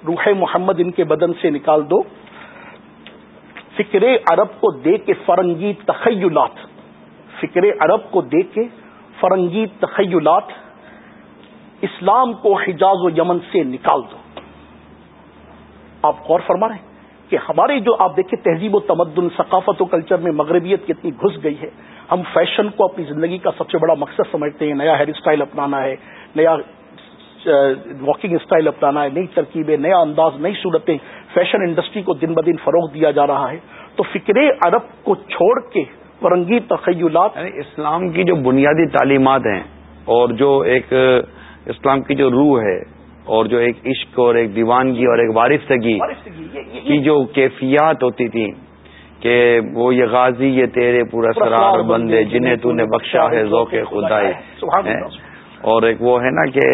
Speaker 3: روح محمد ان کے بدن سے نکال دو۔ فکر عرب کو دے کے فرنگی تخیلات۔ فکر عرب کو دے کے فرنگی تخیلات۔ اسلام کو حجاز و یمن سے نکال دو۔ آپ غور فرما رہے ہیں۔ کہ ہمارے جو آپ دیکھیں تہذیب و تمدن، ثقافت و کلچر میں مغربیت کتنی گھس گئی ہے۔ ہم فیشن کو اپنی زندگی کا سب سے بڑا مقصد سمجھتے ہیں، نیا ہیئر اسٹائل اپنانا ہے، نیا واکنگ اسٹائل اپنانا ہے، نئی ترکیبیں، نیا انداز، نئی صورتیں۔ فیشن انڈسٹری کو دن بدن فروغ دیا جا رہا ہے۔ تو فکر عرب کو چھوڑ کے فرنگی تخیلات
Speaker 2: یعنی اسلام کی جو بنیادی تعلیمات ہیں اور جو ایک اسلام کی جو روح ہے اور جو ایک عشق اور ایک دیوانگی اور ایک وارثگی کی جو کیفیات ہوتی تھی کہ وہ یہ غازی یہ تیرے پورا سرار بندے جنہیں تو نے بخشا ہے ذوق خدائی اور ایک وہ ہے نا کہ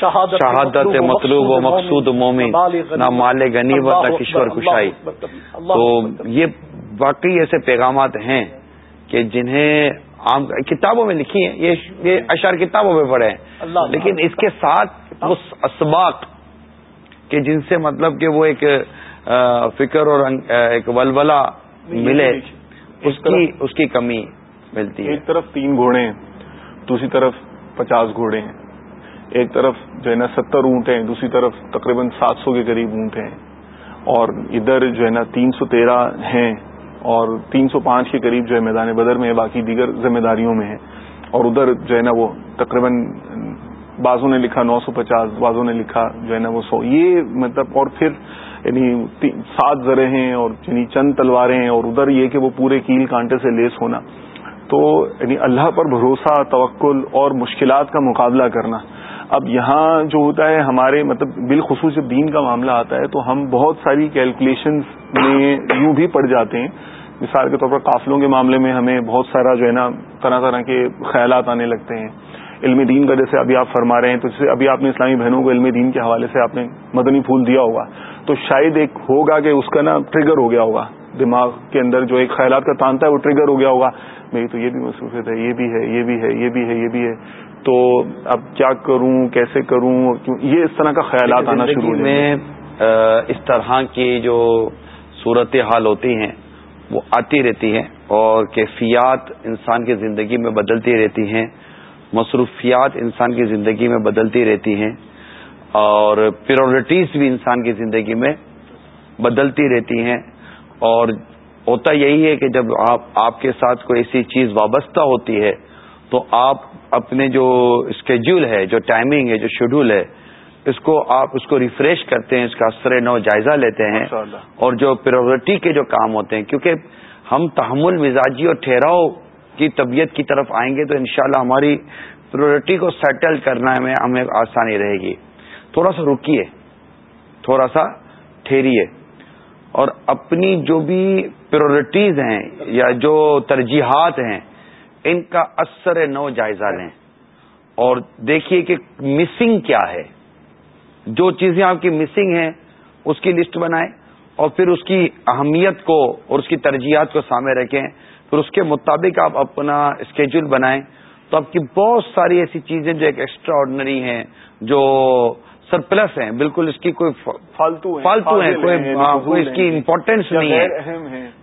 Speaker 2: شہادت مطلوب و مقصود مومن نہ مال غنی و نہ کشور کشائی۔ تو یہ واقعی ایسے پیغامات ہیں کہ جنہیں عام کتابوں میں لکھی ہیں یہ اشار کتابوں میں پڑھے ہیں۔ لیکن اس کے ساتھ اس اسباق کہ جن سے مطلب کہ وہ ایک فکر اور ایک ولولہ ملے اس کی اس کی کمی ملتی ہے۔
Speaker 1: ایک طرف تین گھوڑے ہیں دوسری طرف پچاس گھوڑے ہیں ایک طرف جو ہے نا ستر اونٹ ہیں دوسری طرف تقریباً سات سو کے قریب اونٹ ہیں اور ادھر جو ہے نا تین سو تیرہ ہیں اور تین سو پانچ کے قریب جو ہے میدان بدر میں باقی دیگر ذمہ داریوں میں ہیں اور ادھر جو ہے نا وہ تقریباً بازوں نے لکھا، نو سو پچاس بازوں نے لکھا، جو ہے نا وہ سو، یہ مطلب اور پھر یعنی سات زرے ہیں اور یعنی چند تلواریں ہیں اور ادھر یہ کہ وہ پورے کیل کانٹے سے لیس ہونا۔ تو یعنی اللہ پر بھروسہ، توکل اور مشکلات کا مقابلہ کرنا۔ اب یہاں جو ہوتا ہے، ہمارے مطلب بالخصوص جب دین کا معاملہ آتا ہے تو ہم بہت ساری کیلکولیشنز میں یوں بھی پڑ جاتے ہیں۔ مثال کے طور پر قافلوں کے معاملے میں ہمیں بہت سارا جو ہے نا، طرح طرح کے خیالات آنے لگتے ہیں۔ علم دین کا جیسے ابھی آپ فرما رہے ہیں تو جیسے ابھی آپ نے اسلامی بہنوں کو علم دین کے حوالے سے آپ نے مدنی پھول دیا ہوگا۔ تو شاید ایک ہوگا کہ اس کا نا ٹریگر ہو گیا ہوگا۔ دماغ کے اندر جو ایک خیالات کا تانتا ہے وہ ٹریگر ہو گیا ہوگا۔ میری تو یہ بھی مصروفیت ہے یہ بھی ہے یہ بھی ہے یہ بھی ہے یہ بھی ہے۔ تو اب کیا کروں کیسے کروں یہ اس طرح کا خیالات آنا شروع
Speaker 2: میں اس طرح کی جو صورت حال ہوتی ہیں وہ آتی رہتی ہیں اور کیفیات انسان کی زندگی میں بدلتی رہتی ہیں۔ مصروفیات انسان کی زندگی میں بدلتی رہتی ہیں اور پریورٹیز بھی انسان کی زندگی میں بدلتی رہتی ہیں اور ہوتا یہی ہے کہ جب آپ آپ کے ساتھ کوئی ایسی چیز وابستہ ہوتی ہے تو آپ اپنے جو اسکیڈول ہے جو ٹائمنگ ہے جو شیڈول ہے اس کو آپ اس کو ریفریش کرتے ہیں اس کا اثر نو جائزہ لیتے ہیں اور جو پریورٹی کے جو کام ہوتے ہیں کیونکہ ہم تحمل مزاجی اور ٹھہراؤ کی طبیعت کی طرف آئیں گے تو انشاءاللہ ہماری پریورٹی کو سیٹل کرنا میں ہمیں آسانی رہے گی۔ تھوڑا سا رکیے۔ تھوڑا سا ٹھہریے۔ اور اپنی جو بھی پریورٹیز ہیں یا جو ترجیحات ہیں، ان کا اثر نو جائزہ لیں۔ اور دیکھیے کہ مسنگ کیا ہے۔ جو چیزیں آپ کی مسنگ ہیں، اس کی لسٹ بنائیں اور پھر اس کی اہمیت کو اور اس کی ترجیحات کو سامنے رکھیں۔ پھر اس کے مطابق آپ اپنا اسکیڈول بنائیں۔ تو آپ کی بہت ساری ایسی چیزیں جو ایک ایکسٹرا آرڈنری ہیں جو سرپلس ہیں بالکل اس کی کوئی فالتو فالتو ہیں کوئی اس کی امپورٹینس نہیں ہے۔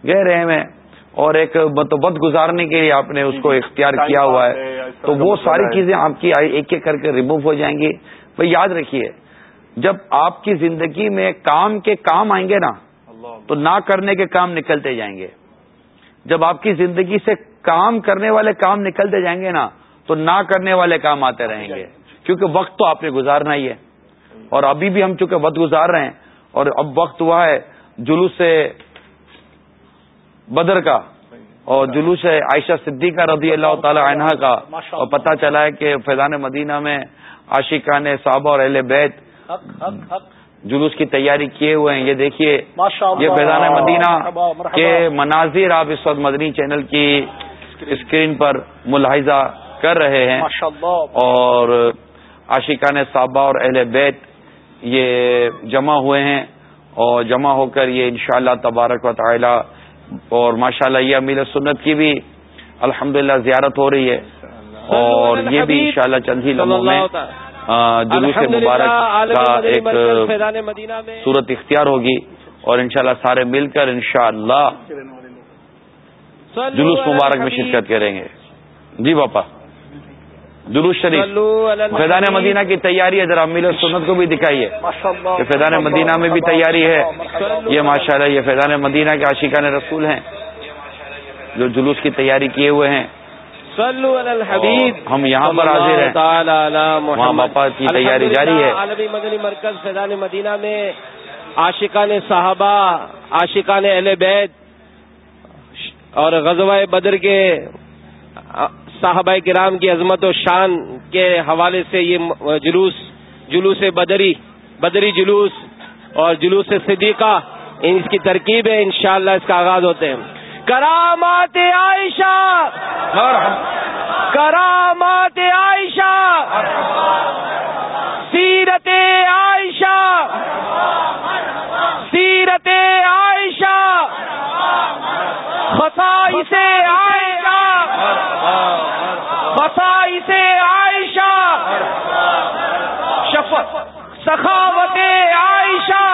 Speaker 2: غیر اہم ہے اور ایک بد گزارنے کے لیے آپ نے اس کو اختیار کیا ہوا ہے۔ تو وہ ساری چیزیں آپ کی ایک ایک کر کے ریموو ہو جائیں گی۔ بھائی یاد رکھیے جب آپ کی زندگی میں کام کے کام آئیں گے نا تو نہ کرنے کے کام نکلتے جائیں گے۔ جب آپ کی زندگی سے کام کرنے والے کام نکلتے جائیں گے نا، تو نہ کرنے والے کام آتے رہیں گے۔ کیونکہ وقت تو آپ نے گزارنا ہی ہے۔ اور ابھی بھی ہم چونکہ وقت گزار رہے ہیں، اور اب وقت ہوا ہے جلوس سے بدر کا، اور جلوس ہے عائشہ صدیقہ رضی اللہ تعالی عنہ کا، اور پتہ چلا ہے کہ فیضان مدینہ میں عاشقان صحابہ اور اہل بیت جلوس کی تیاری کیے ہوئے ہیں۔ یہ دیکھیے یہ فیضان مدینہ کے مناظر آپ اس وقت مدنی چینل کی اسکرین پر ملاحظہ کر رہے ہیں۔ اور عاشقان صحابہ اور اہل بیت یہ جمع ہوئے ہیں اور جمع ہو کر یہ انشاءاللہ تبارک و تعالی اور ماشاءاللہ یہ امیر سنت کی بھی الحمدللہ زیارت ہو رہی ہے۔ اور یہ بھی انشاءاللہ چند ہی لمحوں میں جلوس مبارک کا ایک صورت اختیار ہوگی اور انشاءاللہ سارے مل کر انشاءاللہ جلوس مبارک میں شرکت کریں گے۔ جی باپا۔ جلوس شریف۔ فیضان مدینہ کی تیاری ہے ذرا امیل سنت کو بھی دکھائیے۔ کہ فیضان مدینہ میں بھی تیاری ہے۔ یہ ماشاءاللہ یہ فیضان مدینہ کے عاشقان رسول ہیں۔ جو جلوس کی تیاری کیے ہوئے ہیں۔ ہم یہاں پر حاضر ہیں. وہاں باپا کی تیاری جاری ہے.
Speaker 6: عالمی مدنی مرکز فیضان مدینہ میں عاشقان صحابہ عاشقان اہل بیت اور غزوہ بدر کے صحابہ کرام کی عظمت و شان کے حوالے سے یہ جلوس جلوس بدری بدری جلوس اور جلوس صدیقہ اس کی ترکیب ہے انشاءاللہ اس کا آغاز ہوتے ہیں۔ کرامات عائشہ۔ کرامات عائشہ۔ سیرت عائشہ۔ سیرت عائشہ۔ خسائی سے عائشہ۔ خسائی سے عائشہ سخاوت عائشہ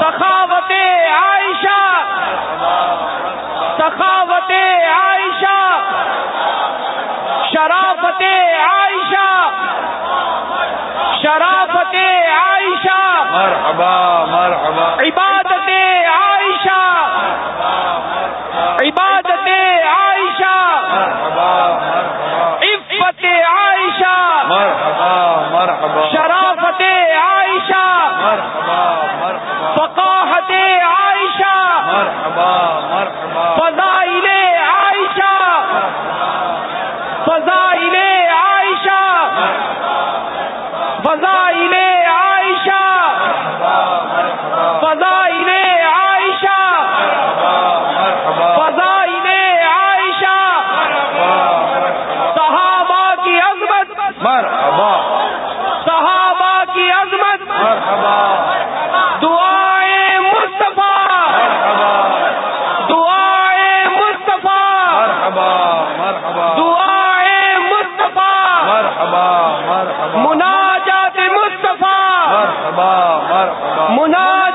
Speaker 6: سخاوت عائشہ سخاوت عائشہ شرافت عائشہ شرافت عائشہ
Speaker 2: مرحبا مرحبا
Speaker 6: عبادت عائشہ عبادت عائشہ عفت عائشہ شرافت عائشہ فقاحت عائشہ فضائل عائشہ فضائل عائشہ فضائل عائشہ فضائل عائشہ فضائل عائشہ صحابہ کی عظمت صحابہ کی عظمت دعائیں مصطفیٰ دعائیں مصطفیٰ دعائیں مصطفیٰ مناجات مصطفیٰ. مناجات مصطفیٰ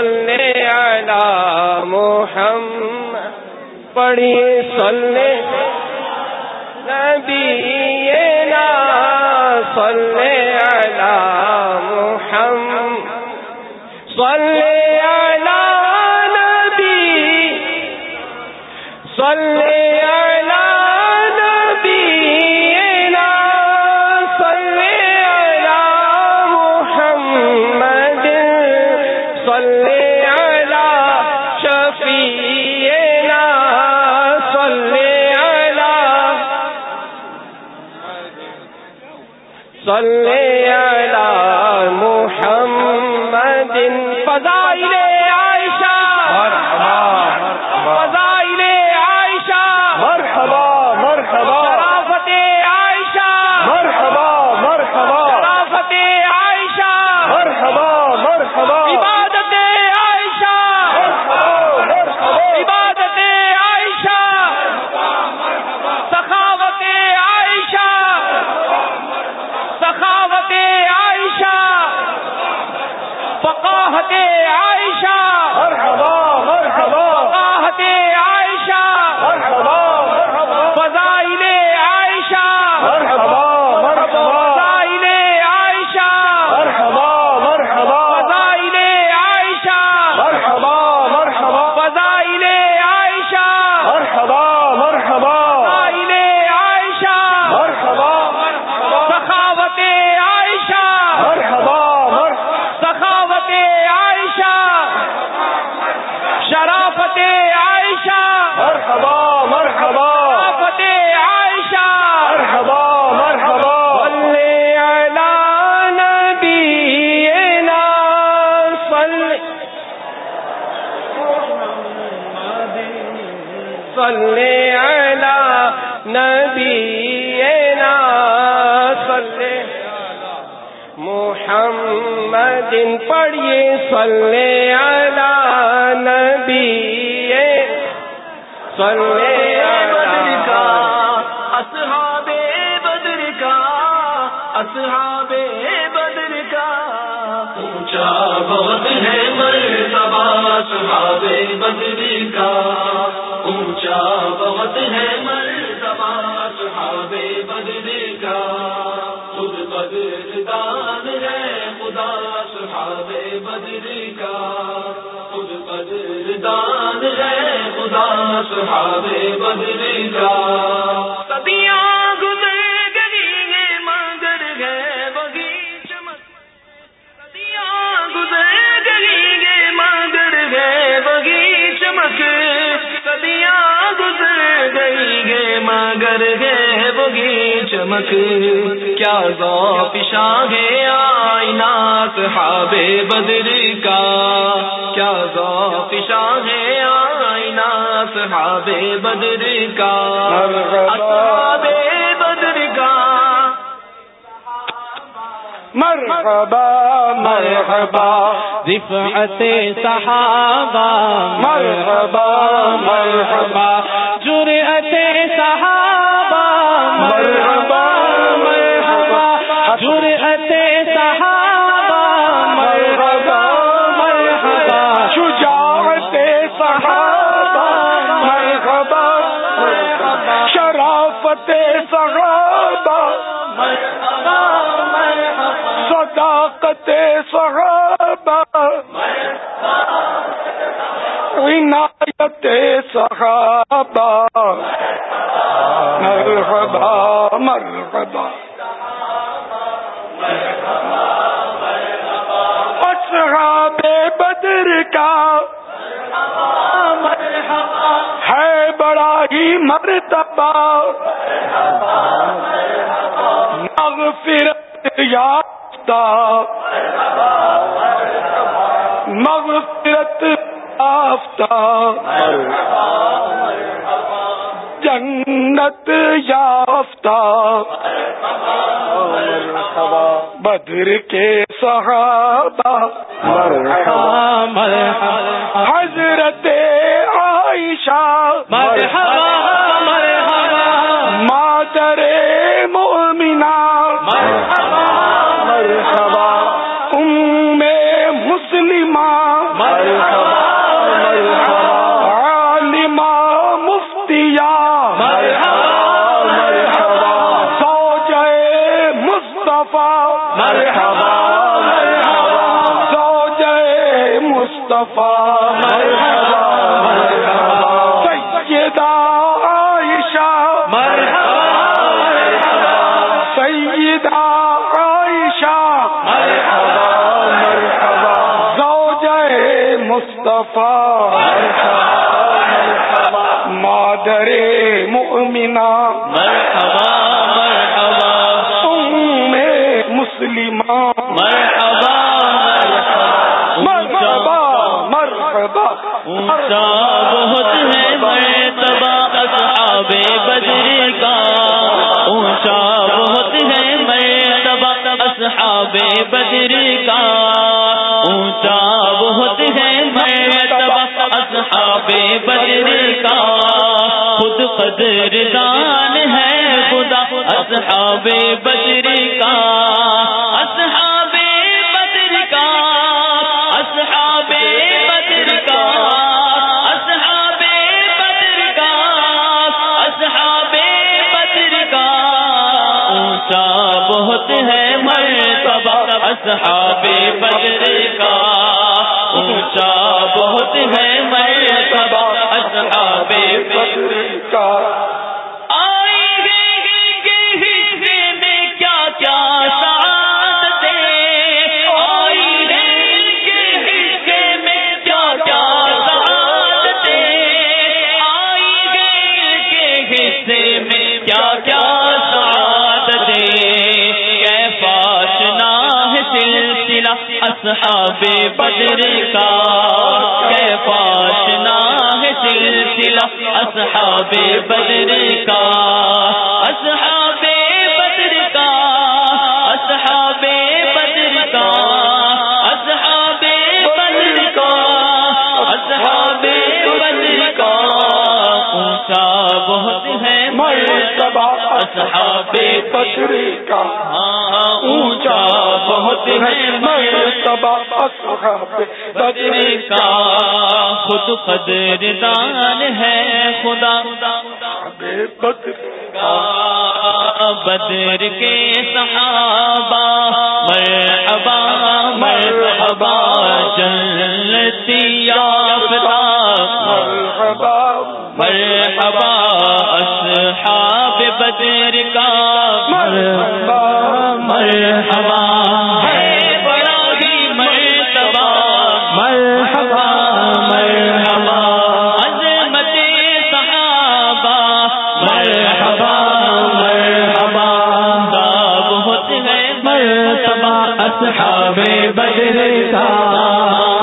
Speaker 6: صلی علی محمد پڑھیے صلی علی نبینا صلی
Speaker 2: محمد پڑھیے
Speaker 6: صلی علی نبی صلی علی اصحاب بدر کا اصحاب بدر کا۔ اونچا بہت ہے مرتبہ اصحاب بدر کا۔ پہنچا بہت ہے مرتبہ صحاب بدل کا۔ خود بدل دان ہے خدا صحاب بدل کا۔
Speaker 4: خود بدل
Speaker 6: دان ہے
Speaker 4: خدا صحاب
Speaker 6: بدل کا۔
Speaker 4: گزر گلیاں
Speaker 6: گزر گئی گے، مگر گئے بگی چمک۔ کیا گو پشا ہے آئینہ صحاب
Speaker 4: بدر کا۔ کیا گو پشا ہے آئینہ صحاب بدر کا۔
Speaker 7: اصحاب بدر کا۔
Speaker 4: مرحبا مرحبا
Speaker 6: رفعت صحابہ، مرحبا
Speaker 4: مرحبا،
Speaker 6: جرعت صحابہ، مرحبا
Speaker 4: مرحبا،
Speaker 6: جرعت صحابہ،
Speaker 4: مرحبا
Speaker 6: مرحبا،
Speaker 4: شجاعت صحابہ، مرحبا مرحبا، شرافت صحابہ، مرحبا مرحبا، صداقت صحابہ عنایت صحابہ مرحبا مرحبا
Speaker 7: اصحاب بدر کا
Speaker 4: ہے بڑا ہی مرتبہ مغفرت یافتہ بدر کے صحابہ مسلمان
Speaker 7: مرحبا مرحبا
Speaker 4: مرحبا
Speaker 7: اونچا بہت ہے میں مرتبہ اصحاب بدر کا۔ اونچا بہت ہے مرتبہ اصحاب بدر کا۔ اونچا بہت ہے مرتبہ اصحاب بدر کا۔ خود قدردان ہے خدا اصحاب بدر کا۔ اصحاب بدر کا، اصحاب بدر کا، اصحاب بدر اونچا بہت ہے مرتبہ اصحاب بدر کا۔ اونچا بہت ہے مرتبہ اصحاب بدر کا۔ اصحاب بدر کا آشنا ہے سلسلہ اصحاب بدر کا اصحاب بدر کا اصحاب بدر کا اصحاب بدر کا اصحاب بدر کا اونچا بہت ہے مرتبہ اصحاب بدر کا ہاں اونچا بہت ہے مرتبہ اصحاب بدر کا۔ خود قدردان ہے خدا۔ بدر کا۔ بدر کے صحابہ مرحبا مرحبا جنتی یافتہ۔ مرحبا مرحبا اصحاب بدر کا۔ مرحبا مرحبا اصحاب بدر کا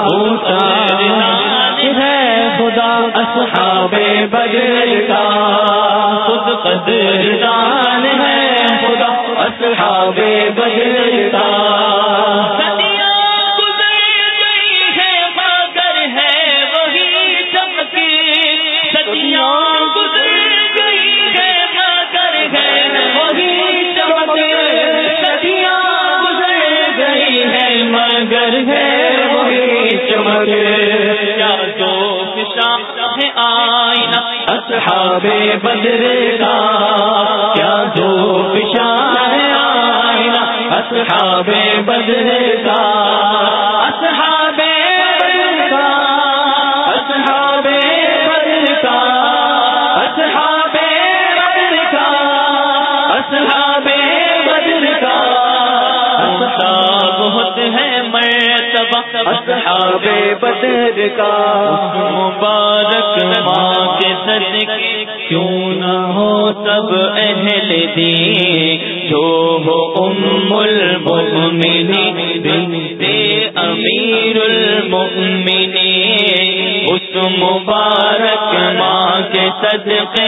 Speaker 7: اونچا ہے خدا اصحاب بدر ہے خدا اصحاب بدر کا وہی کیا جو فشا ہے آئینہ، اصحاب بدر کا۔ کیا جو فشا ہے آئینہ، اصحاب بدر کا۔ اصحاب اصحاب بہت ہے اصحاب بدر کا۔ مبارک ماں کے صدقے کیوں نہ ہو سب اہل دین۔ جو ہو ام المؤمنین بنت امیر المؤمنین۔ اس مبارک ماں کے صدقے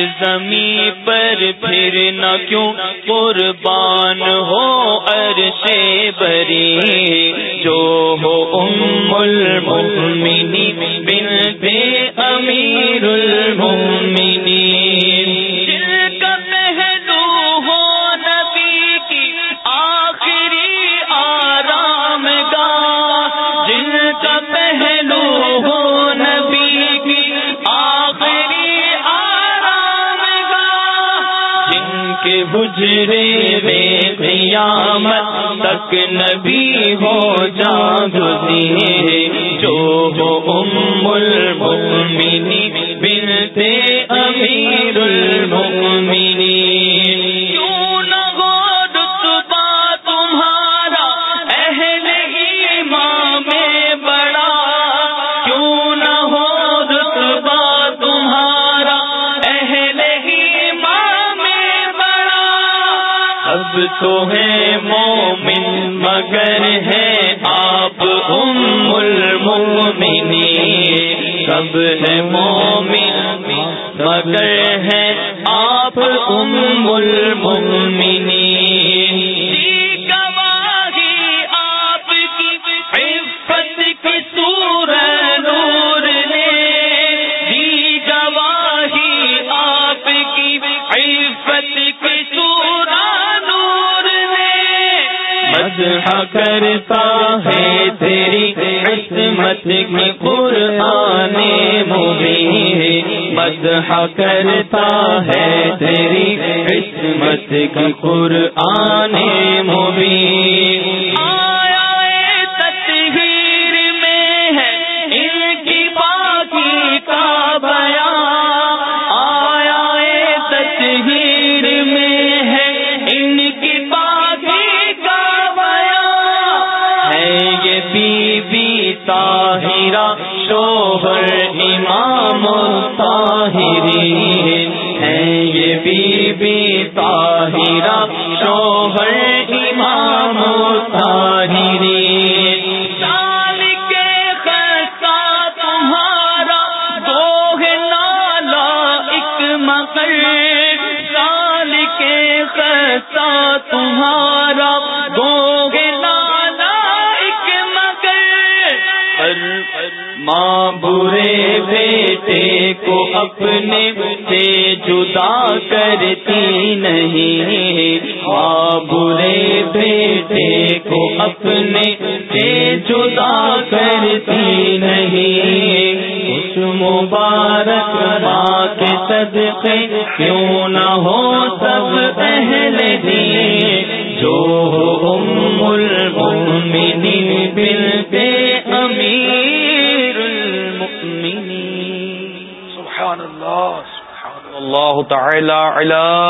Speaker 7: زمیں زمین پر پھر نہ کیوں قربان ہو عرش بری جو ہو ام المؤمنین بنت گزرے حجرے قیامت تک نبی ہو جا گزرے جو ہو ام المؤمنین کرتا ہے تیری عصمت کی قرآن مبین۔ مدح کرتا ہے تیری عصمت کی قرآن نہیں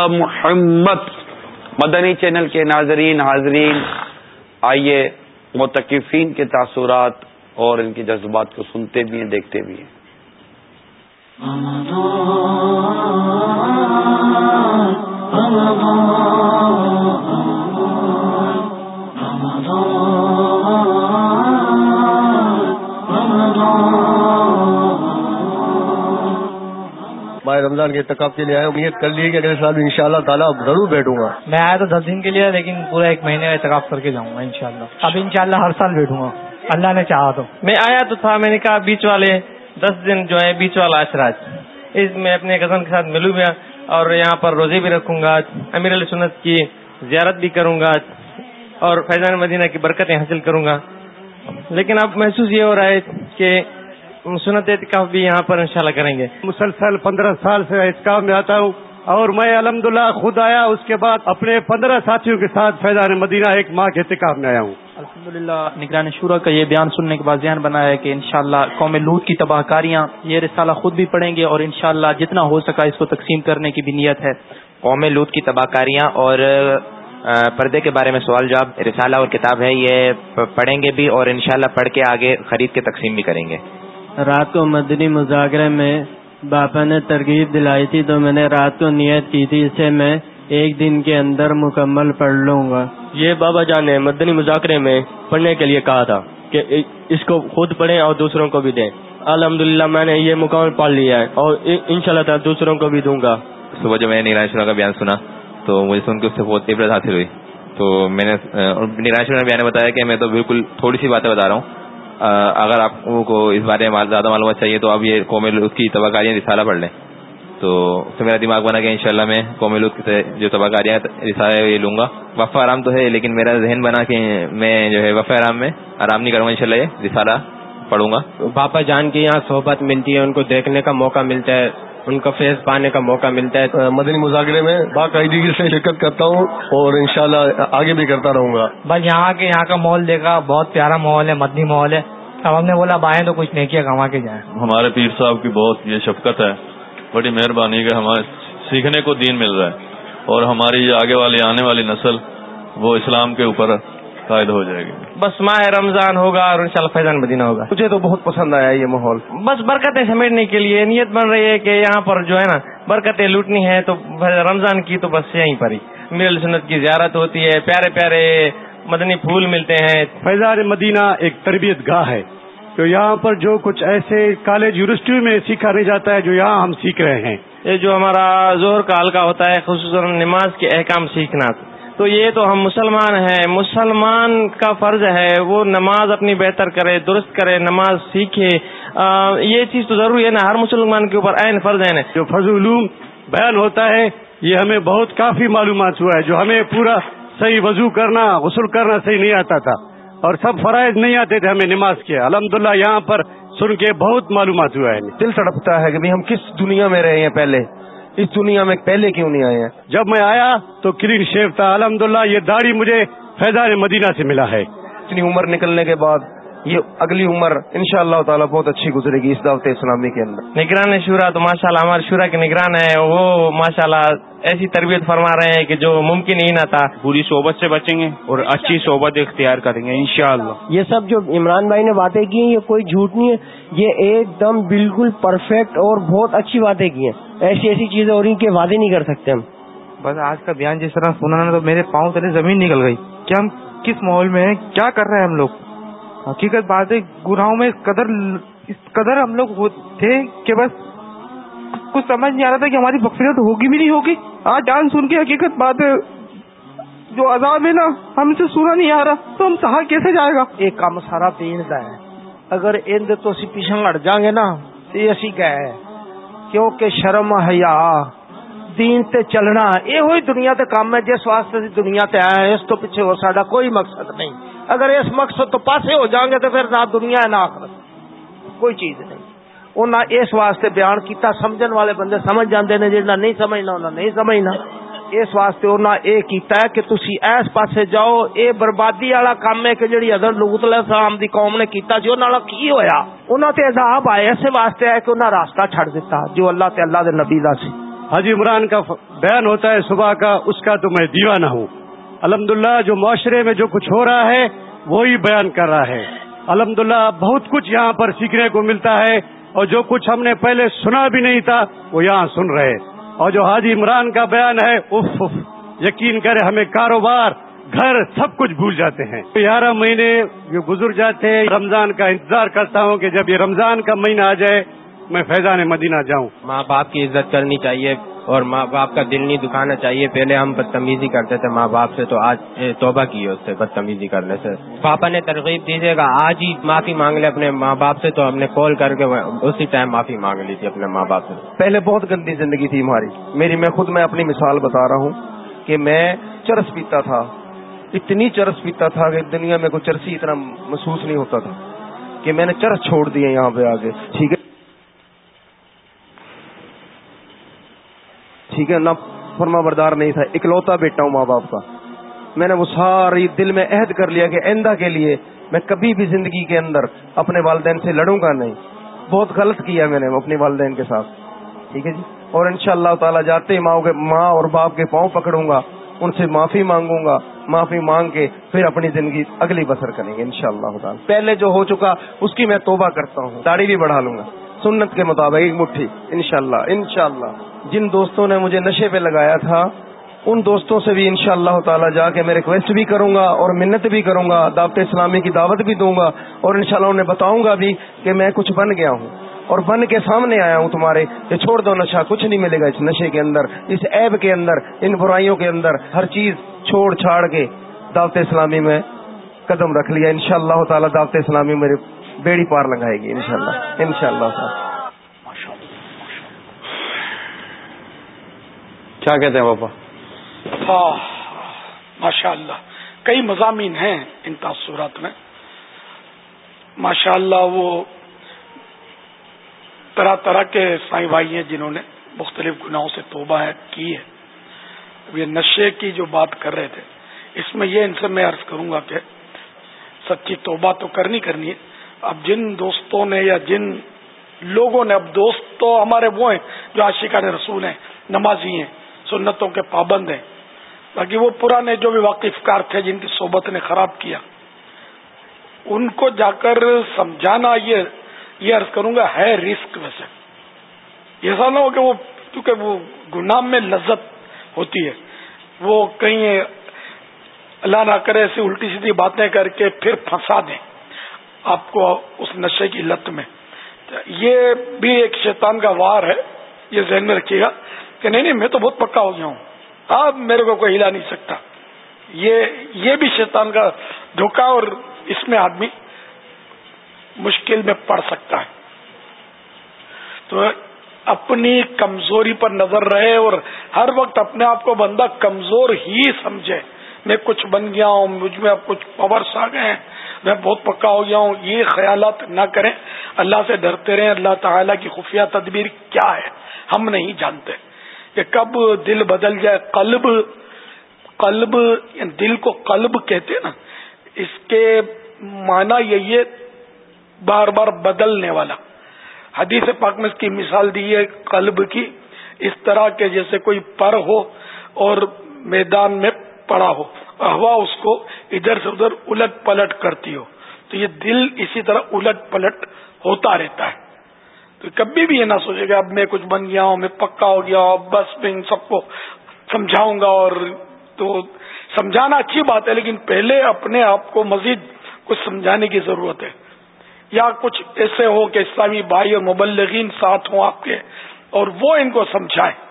Speaker 2: محمد، مدنی چینل کے ناظرین، حاضرین، آئیے متقفین کے تاثرات اور ان کے جذبات کو سنتے بھی ہیں، دیکھتے بھی ہیں۔
Speaker 8: رمضان رمضان۔ کے اتقاب کے لیے آئے امید کر لی کہ اگلے سال ان شاء اللہ تعالیٰ ضرور بیٹھوں گا۔
Speaker 6: میں آیا تو دس دن کے لیے لیکن پورا ایک مہینے کا اعتراف کر کے جاؤں گا انشاءاللہ۔ اب انشاءاللہ ہر سال بیٹھوں گا۔ اللہ نے چاہا تو۔
Speaker 9: میں آیا تو تھا میں نے کہا بیچ والے دس دن جو ہے بیچ والا اشراج۔ اس میں اپنے کزن کے ساتھ ملوں گا اور یہاں پر روزے بھی رکھوں گا امیر علیہ سنت کی زیارت بھی کروں گا اور فیضان مدینہ کی برکتیں حاصل کروں گا۔ لیکن اب محسوس یہ ہو رہا ہے کہ سنت اعتکاف بھی یہاں پر انشاءاللہ کریں گے۔
Speaker 8: مسلسل پندرہ سال سے اس کام میں آتا ہوں اور میں الحمدللہ خود آیا اس کے بعد اپنے پندرہ ساتھیوں کے ساتھ فیضان مدینہ ایک ماہ کے اتقاب میں آیا ہوں۔
Speaker 10: الحمدللہ نگران شورا کا یہ بیان سننے کے بعد ذہن بنا ہے کہ انشاءاللہ قوم لوت کی تباہ کاریاں یہ رسالہ خود بھی پڑھیں گے اور انشاءاللہ جتنا ہو سکا اس کو تقسیم کرنے کی بھی نیت ہے۔
Speaker 11: قوم لوت کی تباہ کاریاں اور پردے کے بارے میں سوال جواب رسالہ اور کتاب ہے یہ پڑھیں گے بھی اور انشاءاللہ پڑھ کے آگے خرید کے تقسیم بھی کریں گے۔
Speaker 12: رات کو مدنی مذاکرے میں باپا نے ترغیب دلائی تھی تو میں نے رات کو نیت کی تھی اسے میں ایک دن کے اندر مکمل پڑھ لوں گا۔
Speaker 9: یہ بابا جان نے مدنی مذاکرے میں پڑھنے کے لیے کہا تھا کہ اس کو خود پڑھیں اور دوسروں کو بھی دیں۔ الحمدللہ میں نے یہ مکمل پڑھ لیا ہے اور ان شاء اللہ تعالیٰ دوسروں کو بھی دوں گا۔
Speaker 11: صبح جو میں نے نیران کا بیان سنا تو مجھے سن کے اس سے بہت عبرت حاصل ہوئی۔ تو میں نے نیران نے بیان بتایا کہ میں تو بالکل تھوڑی سی باتیں بتا رہا ہوں۔ اگر آپ کو اس بارے میں زیادہ معلومات چاہیے تو آپ یہ قوم اس کی تباہ کاریاں رسالہ پڑھ لیں۔ تو اس سے میرا دماغ بنا کہ انشاءاللہ میں قوم سے جو تباہ کاریاں رسالہ یہ لوں گا۔ وفا آرام تو ہے، لیکن میرا ذہن بنا کہ میں جو ہے وفا آرام میں آرام نہیں کروں گا، انشاءاللہ یہ رسالہ پڑھوں گا۔
Speaker 9: باپا جان کی یہاں صحبت ملتی ہے، ان کو دیکھنے کا موقع ملتا ہے۔ ان کا فیس پانے کا موقع ملتا ہے۔
Speaker 8: مدنی مذاکرے میں باقاعدگی سے شرکت کرتا ہوں اور انشاءاللہ آگے بھی کرتا رہوں گا۔
Speaker 6: بس یہاں کے یہاں کا ماحول دیکھا بہت پیارا ماحول ہے مدنی ماحول ہے۔ اب ہم نے بولا بائیں تو کچھ نیکیاں کما کے جائیں۔
Speaker 13: ہمارے پیر صاحب کی بہت یہ شفقت ہے۔ بڑی مہربانی کہ ہمارے سیکھنے کو دین مل رہا ہے اور ہماری یہ آگے والی آنے والی نسل وہ اسلام کے اوپر قائد ہو جائے گی۔
Speaker 9: بس ماہ رمضان ہوگا اور انشاءاللہ فیضان مدینہ ہوگا۔
Speaker 8: مجھے تو بہت پسند آیا یہ ماحول۔
Speaker 9: بس برکتیں سمیٹنے کے لیے نیت بن رہی ہے کہ یہاں پر جو ہے نا برکتیں لوٹنی ہے تو رمضان کی تو بس یہیں پر ہی۔ میرل سنت کی زیارت ہوتی ہے پیارے پیارے مدنی پھول ملتے ہیں۔
Speaker 8: فیضان مدینہ ایک تربیت گاہ ہے۔ تو یہاں پر جو کچھ ایسے کالج یونیورسٹی میں سیکھا نہیں جاتا ہے جو یہاں ہم سیکھ رہے ہیں۔
Speaker 14: یہ جو ہمارا زور کا حلقہ ہوتا ہے خصوصاً نماز کے احکام سیکھنا تو یہ تو ہم مسلمان ہیں۔ مسلمان کا فرض ہے وہ نماز اپنی بہتر کرے درست کرے نماز سیکھے۔ یہ چیز تو ضروری ہے نا ہر مسلمان کے اوپر عین فرض ہے نا۔
Speaker 8: جو فضل علوم بیان ہوتا ہے یہ ہمیں بہت کافی معلومات ہوا ہے جو ہمیں پورا صحیح وضو کرنا غسل کرنا صحیح نہیں آتا تھا۔ اور سب فرائض نہیں آتے تھے ہمیں نماز کے۔ الحمد یہاں پر سن کے بہت معلومات ہوا ہے۔
Speaker 14: دل تڑپتا ہے کہ ہم کس دنیا میں رہے ہیں پہلے۔ اس دنیا میں پہلے کیوں نہیں آئے ہیں؟
Speaker 8: جب میں آیا تو کلین شیف تھا الحمد یہ داڑھی مجھے فیضان مدینہ سے ملا ہے۔
Speaker 14: اتنی عمر نکلنے کے بعد یہ اگلی عمر ان شاء اللہ تعالیٰ بہت اچھی گزرے گی اس دعوت اسلامی کے اندر۔ نگران شورا تو ماشاء اللہ ہمارے شورا کے نگران ہے وہ ماشاء اللہ ایسی تربیت فرما رہے ہیں کہ جو ممکن ہی نہ تھا۔
Speaker 15: پوری صحبت سے بچیں گے اور اچھی صحبت اختیار کریں گے انشاءاللہ۔
Speaker 16: یہ سب جو عمران بھائی نے باتیں کی ہیں یہ کوئی جھوٹ نہیں ہے۔ یہ ایک دم بالکل پرفیکٹ اور بہت اچھی باتیں کی ہیں۔ ایسی ایسی چیزیں ہو رہی کہ وعدے نہیں کر سکتے ہم۔
Speaker 17: بس آج کا بیان جس طرح سنا نا تو میرے پاؤں تلے زمین نکل گئی۔ کہ ہم کس ماحول میں ہیں؟ کیا کر رہے ہیں ہم لوگ؟ حقیقت بات ہے، گناہوں میں قدر قدر ہم لوگ تھے کہ بس کچھ سمجھ نہیں آ رہا تھا کہ ہماری بخشیت ہوگی بھی نہیں ہوگی۔ آج جان سن کے حقیقت بات ہے، جو عذاب ہے نا، ہم سے سنا نہیں آ رہا۔ تو ہم سہا کیسے جائے گا؟
Speaker 16: ایک کام سارا دین کا ہے۔ اگر ان تو اسی پیچھے ہٹ جائیں گے نا، تو یہ اسی کا ہے کیونکہ شرم حیا دین تے چلنا، یہ ہوئی دنیا تے کام ہے، جس واسطے دنیا تے آیا اس تو پیچھے ہو سا کوئی مقصد نہیں۔ اگر اس مقصد تو پاسے ہو جائیں گے تو پھر نہ دنیا ہے، نہ آخرت۔ کوئی چیز نہیں۔ انہیں اس واسطے بیان کیتا، سمجھن والے بندے سمجھ جاندے نے جنہیں نہیں سمجھنا انہیں نہیں سمجھنا۔ اس واسطے انہیں یہ کیتا ہے کہ تسی اس پاسے جاؤ، اے بربادی والا کام ہے کہ جڑی حضرت لوت علیہ السلام دی قوم نے کیتا جی، جو نال کی ہویا؟ انہاں تے عذاب آئے اس واسطے ہے کہ انہاں راستہ چھڑ دیتا جو اللہ تے اللہ دے نبی دا سی۔
Speaker 8: حاجی عمران کا بیان ہوتا ہے صبح کا، اس کا تو میں دیوانہ ہوں۔ الحمدللہ، جو معاشرے میں جو کچھ ہو رہا ہے، وہی بیان کر رہا ہے۔ الحمدللہ، بہت کچھ یہاں پر سیکھنے کو ملتا ہے۔ اور جو کچھ ہم نے پہلے سنا بھی نہیں تھا، وہ یہاں سن رہے۔ اور جو حاجی عمران کا بیان ہے اف اف یقین کرے ہمیں کاروبار، گھر سب کچھ بھول جاتے ہیں۔ گیارہ مہینے جو گزر جاتے ہیں۔ رمضان کا انتظار کرتا ہوں کہ جب یہ رمضان کا مہینہ آ جائے میں فیضان مدینہ جاؤں۔
Speaker 14: ماں باپ کی عزت کرنی چاہیے اور ماں باپ کا دل نہیں دکھانا چاہیے۔ پہلے ہم بدتمیزی کرتے تھے ماں باپ سے تو آج توبہ کی اس سے بدتمیزی کرنے سے۔ پاپا نے ترغیب دیجیے گا آج ہی معافی مانگ لے اپنے ماں باپ سے تو ہم نے کال کر کے اسی ٹائم معافی مانگ لی تھی اپنے ماں باپ سے۔ پہلے بہت گندی زندگی تھی ہماری۔ میری میں خود میں اپنی مثال بتا رہا ہوں کہ میں چرس پیتا تھا۔ اتنی چرس پیتا تھا کہ دنیا میں کوئی چرسی اتنا محسوس نہیں ہوتا تھا کہ میں نے چرس چھوڑ دیا یہاں پہ آگے۔ ٹھیک ہے؟ ٹھیک ہے، نہ فرما بردار نہیں تھا، اکلوتا بیٹا ہوں ماں باپ کا۔ میں نے وہ ساری دل میں عہد کر لیا کہ آئندہ کے لیے میں کبھی بھی زندگی کے اندر اپنے والدین سے لڑوں گا نہیں۔ بہت غلط کیا میں نے اپنے والدین کے ساتھ۔ ٹھیک ہے جی؟ اور ان شاء اللہ تعالیٰ جاتے ماں کے ماں اور باپ کے پاؤں پکڑوں گا، ان سے معافی مانگوں گا۔ معافی مانگ کے پھر اپنی زندگی اگلی بسر کریں گے ان شاء اللہ پہلے جو ہو چکا، اس کی میں توبہ کرتا ہوں، داڑھی بھی بڑھا لوں گا۔ سنت کے مطابق ایک مٹھی ان شاء جن دوستوں نے مجھے نشے پہ لگایا تھا، ان دوستوں سے بھی ان شاء اللہ تعالیٰ جا کے میں ریکویسٹ بھی کروں گا اور منت بھی کروں گا، دعوت اسلامی کی دعوت بھی دوں گا اور ان شاء اللہ انہیں بتاؤں گا بھی کہ میں کچھ بن گیا ہوں اور بن کے سامنے آیا ہوں تمہارے، کہ چھوڑ دو نشہ، کچھ نہیں ملے گا اس نشے کے اندر، اس ایب کے اندر، ان برائیوں کے اندر، ہر چیز چھوڑ چھاڑ کے دعوت اسلامی میں قدم رکھ لیا ان شاء اللہ تعالیٰ دعوت اسلامی میرے بیڑی پار لگائے گی ان شاء اللہ ان شاء اللہ
Speaker 2: کیا کہتے ہیں پاپا؟
Speaker 4: ماشاء اللہ کئی مضامین ہیں ان تاثرات میں۔ ماشاء اللہ وہ طرح طرح کے سائی بھائی ہیں جنہوں نے مختلف گناہوں سے توبہ ہے کی ہے۔ یہ نشے کی جو بات کر رہے تھے، اس میں یہ ان سے میں عرض کروں گا کہ سچی توبہ تو کرنی کرنی ہے۔ اب جن دوستوں نے یا جن لوگوں نے، اب دوست تو ہمارے وہ ہیں جو عاشقہ رسول ہیں، نمازی ہیں۔ سنتوں کے پابند ہیں۔ باقی وہ پرانے جو بھی واقف کار تھے جن کی صحبت نے خراب کیا، ان کو جا کر سمجھانا یہ یہ عرض کروں گا، ہے رسک ویسے۔ ایسا نہ ہو کہ وہ، کیونکہ وہ گناہ میں لذت ہوتی ہے۔ وہ کہیں اللہ نہ کرے ایسی الٹی سیدھی باتیں کر کے پھر پھنسا دیں آپ کو اس نشے کی لت میں۔ یہ بھی ایک شیطان کا وار ہے، یہ ذہن میں رکھیے گا۔ کہ نہیں نہیں، میں تو بہت پکا ہو گیا ہوں۔ اب میرے کو کوئی ہلا نہیں سکتا۔ یہ یہ بھی شیطان کا دھوکا اور اس میں آدمی مشکل میں پڑ سکتا ہے۔ تو اپنی کمزوری پر نظر رہے اور ہر وقت اپنے آپ کو بندہ کمزور ہی سمجھے۔ میں کچھ بن گیا ہوں، مجھ میں اب کچھ پاورس آ گئے ہیں۔ میں بہت پکا ہو گیا ہوں۔ یہ خیالات نہ کریں۔ اللہ سے ڈرتے رہیں۔ اللہ تعالیٰ کی خفیہ تدبیر کیا ہے؟ ہم نہیں جانتے۔ کہ کب دل بدل جائے، قلب قلب، دل کو قلب کہتے نا، اس کے معنی یہی ہے، بار بار بدلنے والا۔ حدیث پاک میں اس کی مثال دی ہے قلب کی، اس طرح کے جیسے کوئی پر ہو اور میدان میں پڑا ہو ہوا اس کو ادھر سے ادھر الٹ پلٹ کرتی ہو۔ تو یہ دل اسی طرح الٹ پلٹ ہوتا رہتا ہے۔ تو کبھی بھی یہ نہ سوچے گا اب میں کچھ بن گیا ہوں، میں پکا ہو گیا ہوں بس میں ان سب کو سمجھاؤں گا اور تو سمجھانا اچھی بات ہے، لیکن پہلے اپنے آپ کو مزید کچھ سمجھانے کی ضرورت ہے۔ یا کچھ ایسے ہو کہ اسلامی بھائی اور مبلغین ساتھ ہوں آپ کے اور وہ ان کو سمجھائیں۔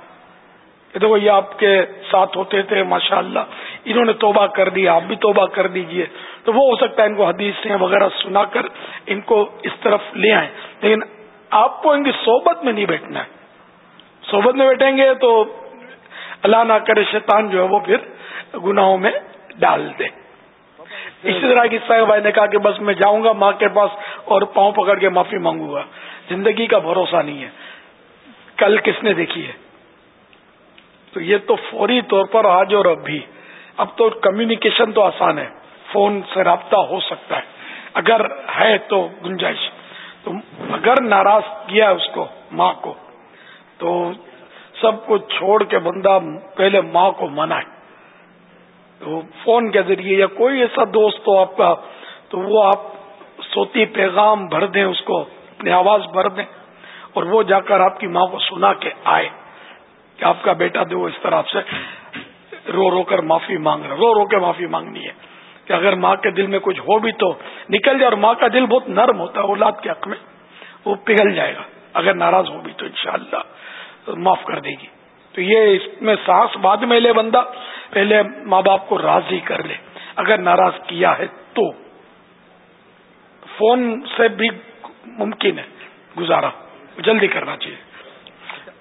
Speaker 4: دیکھو، یہ آپ کے ساتھ ہوتے تھے ماشاء اللہ انہوں نے توبہ کر دی، آپ بھی توبہ کر دیجیے۔ تو وہ ہو سکتا ہے ان کو حدیثیں وغیرہ سنا کر ان کو اس طرف لے آئیں۔ لیکن آپ کو ان کی صحبت میں نہیں بیٹھنا ہے۔ صحبت میں بیٹھیں گے تو اللہ نہ کرے شیطان جو ہے وہ پھر گناہوں میں ڈال دے۔ اسی طرح کی سائے بھائی نے کہا کہ بس میں جاؤں گا، ماں کے پاس اور پاؤں پکڑ کے معافی مانگوں گا۔ زندگی کا بھروسہ نہیں ہے۔ کل کس نے دیکھی ہے؟ تو یہ تو فوری طور پر آج اور اب بھی اب تو کمیونیکیشن تو آسان ہے۔ فون سے رابطہ ہو سکتا ہے۔ اگر ہے تو گنجائش۔ تو اگر ناراض کیا اس کو، ماں کو، تو سب کو چھوڑ کے بندہ پہلے ماں کو منائے تو فون کے ذریعے یا کوئی ایسا دوست ہو آپ کا، تو وہ آپ سوتی پیغام بھر دیں، اس کو اپنی آواز بھر دیں اور وہ جا کر آپ کی ماں کو سنا کے آئے کہ آپ کا بیٹا دو اس طرح آپ سے رو رو کر معافی مانگ رہا، رو رو کے معافی مانگنی ہے۔ کہ اگر ماں کے دل میں کچھ ہو بھی تو نکل جائے اور ماں کا دل بہت نرم ہوتا ہے، اولاد کے حق میں۔ وہ پگھل جائے گا۔ اگر ناراض ہو بھی تو انشاءاللہ معاف کر دے گی۔ تو یہ اس میں سانس بعد میں لے بندہ، پہلے ماں باپ کو راضی کر لے۔ اگر ناراض کیا ہے تو۔ فون سے بھی ممکن ہے گزارا۔ جلدی کرنا چاہیے۔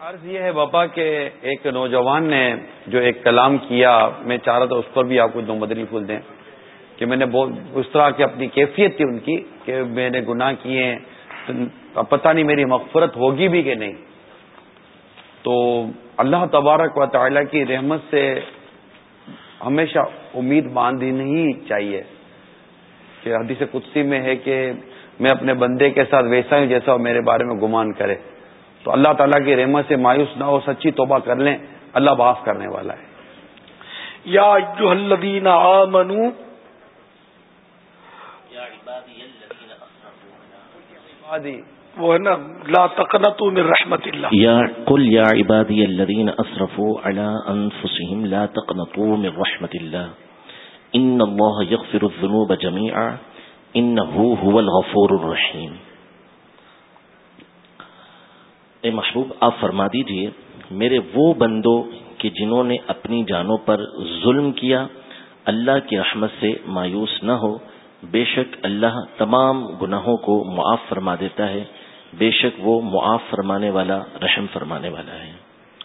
Speaker 2: عرض یہ ہے باپا کہ ایک نوجوان نے جو ایک کلام کیا، میں چاہ رہا تھا اس پر بھی آپ کو دو مدنی پھول دیں۔ کہ میں نے بہت اس طرح کی اپنی کیفیت تھی ان کی کہ میں نے گناہ کیے ہیں پتہ نہیں میری مغفرت ہوگی بھی کہ نہیں۔ تو اللہ تبارک و تعالی کی رحمت سے ہمیشہ امید باندھنی ہی چاہیے۔ کہ حدیث قدسی میں ہے کہ میں اپنے بندے کے ساتھ ویسا ہوں جیسا وہ میرے بارے میں گمان کرے۔ تو اللہ تعالیٰ کی رحمت سے مایوس نہ ہو سچی توبہ کر لیں۔ اللہ معاف کرنے والا ہے۔
Speaker 4: یا جو الذین آمنو۔ وہ ہے نا، لا تقنطوا من رحمت اللہ.
Speaker 18: یا قل یا عبادی الذین اسرفوا علی انفسهم لا تقنطوا من رحمت اللہ. ان اللہ یغفر الذنوب جميعا انه هو الغفور الرحیم. اے محبوب، آپ فرما دیجیے، میرے وہ بندوں کہ جنہوں نے اپنی جانوں پر ظلم کیا، اللہ کی رحمت سے مایوس نہ ہو، بے شک اللہ تمام گناہوں کو معاف فرما دیتا ہے بے شک وہ معاف فرمانے والا، رحم فرمانے والا ہے۔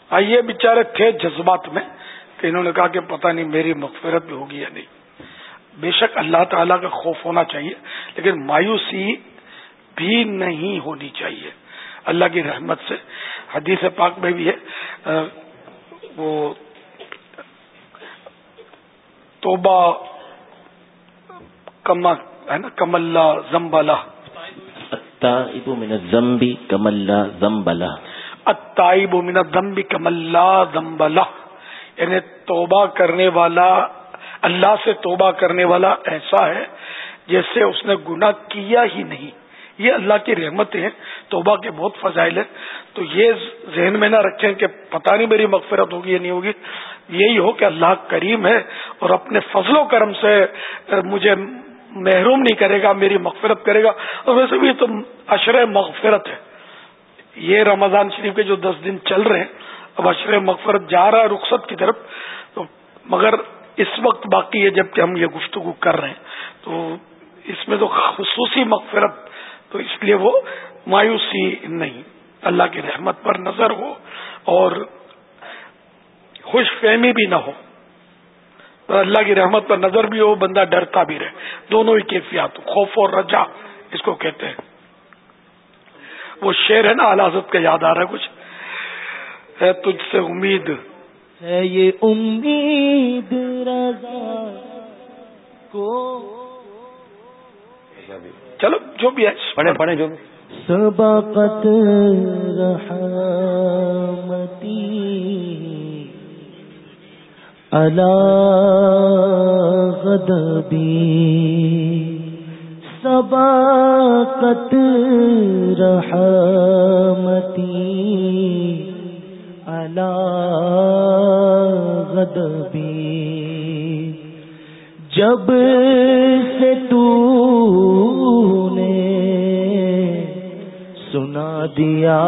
Speaker 4: آئیے بےچارے تھے جذبات میں کہ انہوں نے کہا کہ پتہ نہیں میری مغفرت بھی ہوگی یا نہیں۔ بے شک اللہ تعالیٰ کا خوف ہونا چاہیے، لیکن مایوسی بھی نہیں ہونی چاہیے۔ اللہ کی رحمت سے۔ حدیث پاک میں بھی ہے وہ توبہ کما، ہے نا کم اللہ زمبلا
Speaker 18: التائب من الذنب کم اللہ زمبلا
Speaker 4: التائب من الذنب کم اللہ زمبلا یعنی توبہ کرنے والا، اللہ سے توبہ کرنے والا ایسا ہے جیسے اس نے گناہ کیا ہی نہیں. یہ اللہ کی رحمت ہے توبہ کے بہت فضائل ہیں۔ تو یہ ذہن میں نہ رکھیں کہ پتہ نہیں میری مغفرت ہوگی یا نہیں ہوگی۔ یہی ہو کہ اللہ کریم ہے اور اپنے فضل و کرم سے مجھے محروم نہیں کرے گا، میری مغفرت کرے گا۔ اور ویسے بھی تو اشر مغفرت ہے۔ یہ رمضان شریف کے جو دس دن چل رہے ہیں، اب اشر مغفرت جا رہا ہے رخصت کی طرف، تو مگر اس وقت باقی ہے جبکہ ہم یہ گفتگو کر رہے ہیں۔ تو اس میں تو خصوصی مغفرت، تو اس لیے وہ مایوسی نہیں۔ اللہ کی رحمت پر نظر ہو اور خوش فہمی بھی نہ ہو۔ اللہ کی رحمت پر نظر بھی ہو بندہ ڈرتا بھی رہے۔ دونوں ہی کیفیات خوف اور رجا اس کو کہتے ہیں۔ وہ شعر ہے نا حضرت کا یاد آ رہا ہے کچھ۔ ہے تجھ سے امید۔
Speaker 5: ہے یہ امید رضا کو۔
Speaker 4: چلو جو بھی ہے۔
Speaker 2: پڑھے پڑھے جو بھی۔
Speaker 5: سبقت رحمتی۔ الا غدبی سبقت رحمتی غدبی جب سے تو نے سنا دیا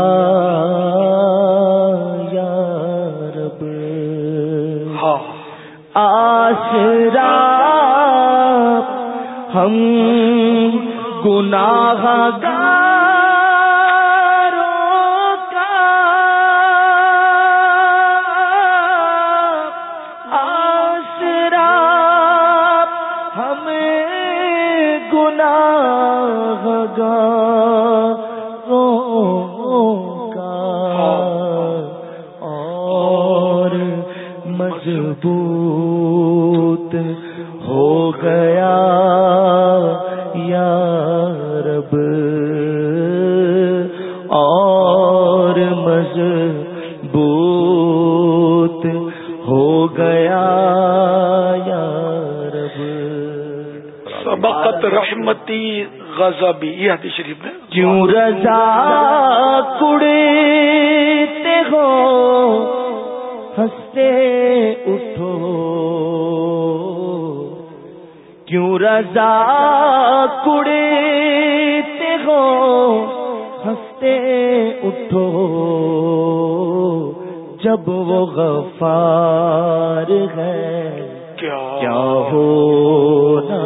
Speaker 5: آسرا ہم گناہ گار
Speaker 4: غضبی یہ حدیث شریف میں
Speaker 5: کیوں رضا کڑتے ہو ہنستے اٹھو۔ کیوں رضا کڑتے ہو ہنستے اٹھو۔ جب وہ غفار ہے کیا ہونا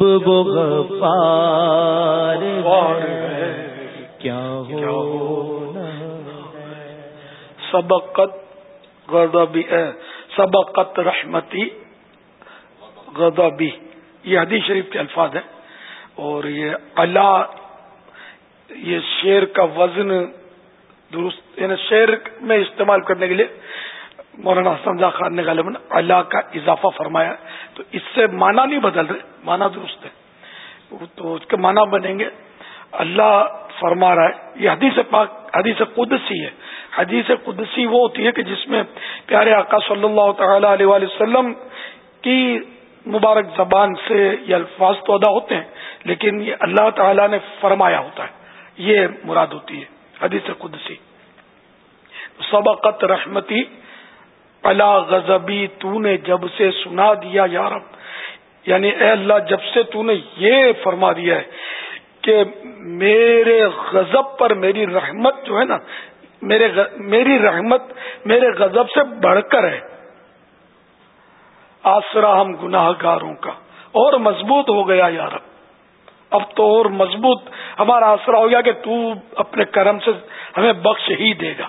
Speaker 5: جب وہ غفار کیا ہونا
Speaker 4: سبقت غضبی سبقت رحمتی غضبی۔ یہ حدیث شریف کے الفاظ ہیں۔ اور یہ اللہ یہ شیر کا وزن درست یعنی شیر میں استعمال کرنے کے لیے مولانا حسن خان نے غالباً اللہ کا اضافہ فرمایا۔ تو اس سے معنی نہیں بدل رہے، معنی درست ہے۔ تو اس کے معنی بنیں گے۔ اللہ فرما رہا ہے، یہ حدیث پاک، حدیث قدسی ہے۔ حدیث قدسی وہ ہوتی ہے کہ جس میں پیارے آقا صلی اللہ تعالی علیہ وسلم کی مبارک زبان سے یہ الفاظ تو ادا ہوتے ہیں، لیکن یہ اللہ تعالی نے فرمایا ہوتا ہے۔ یہ مراد ہوتی ہے، حدیث قدسی۔ سبقت رحمتی اللہ غزبی تو نے جب سے سنا دیا یارب یعنی اے اللہ، جب سے تو نے یہ فرما دیا ہے کہ میرے غضب پر میری رحمت جو ہے نا، میرے غ... میری رحمت میرے غضب سے بڑھ کر ہے۔ آسرا ہم گناہ گاروں کا، اور مضبوط ہو گیا یار اب تو اور مضبوط، ہمارا آسرا ہو گیا کہ تو اپنے کرم سے ہمیں بخش ہی دے گا۔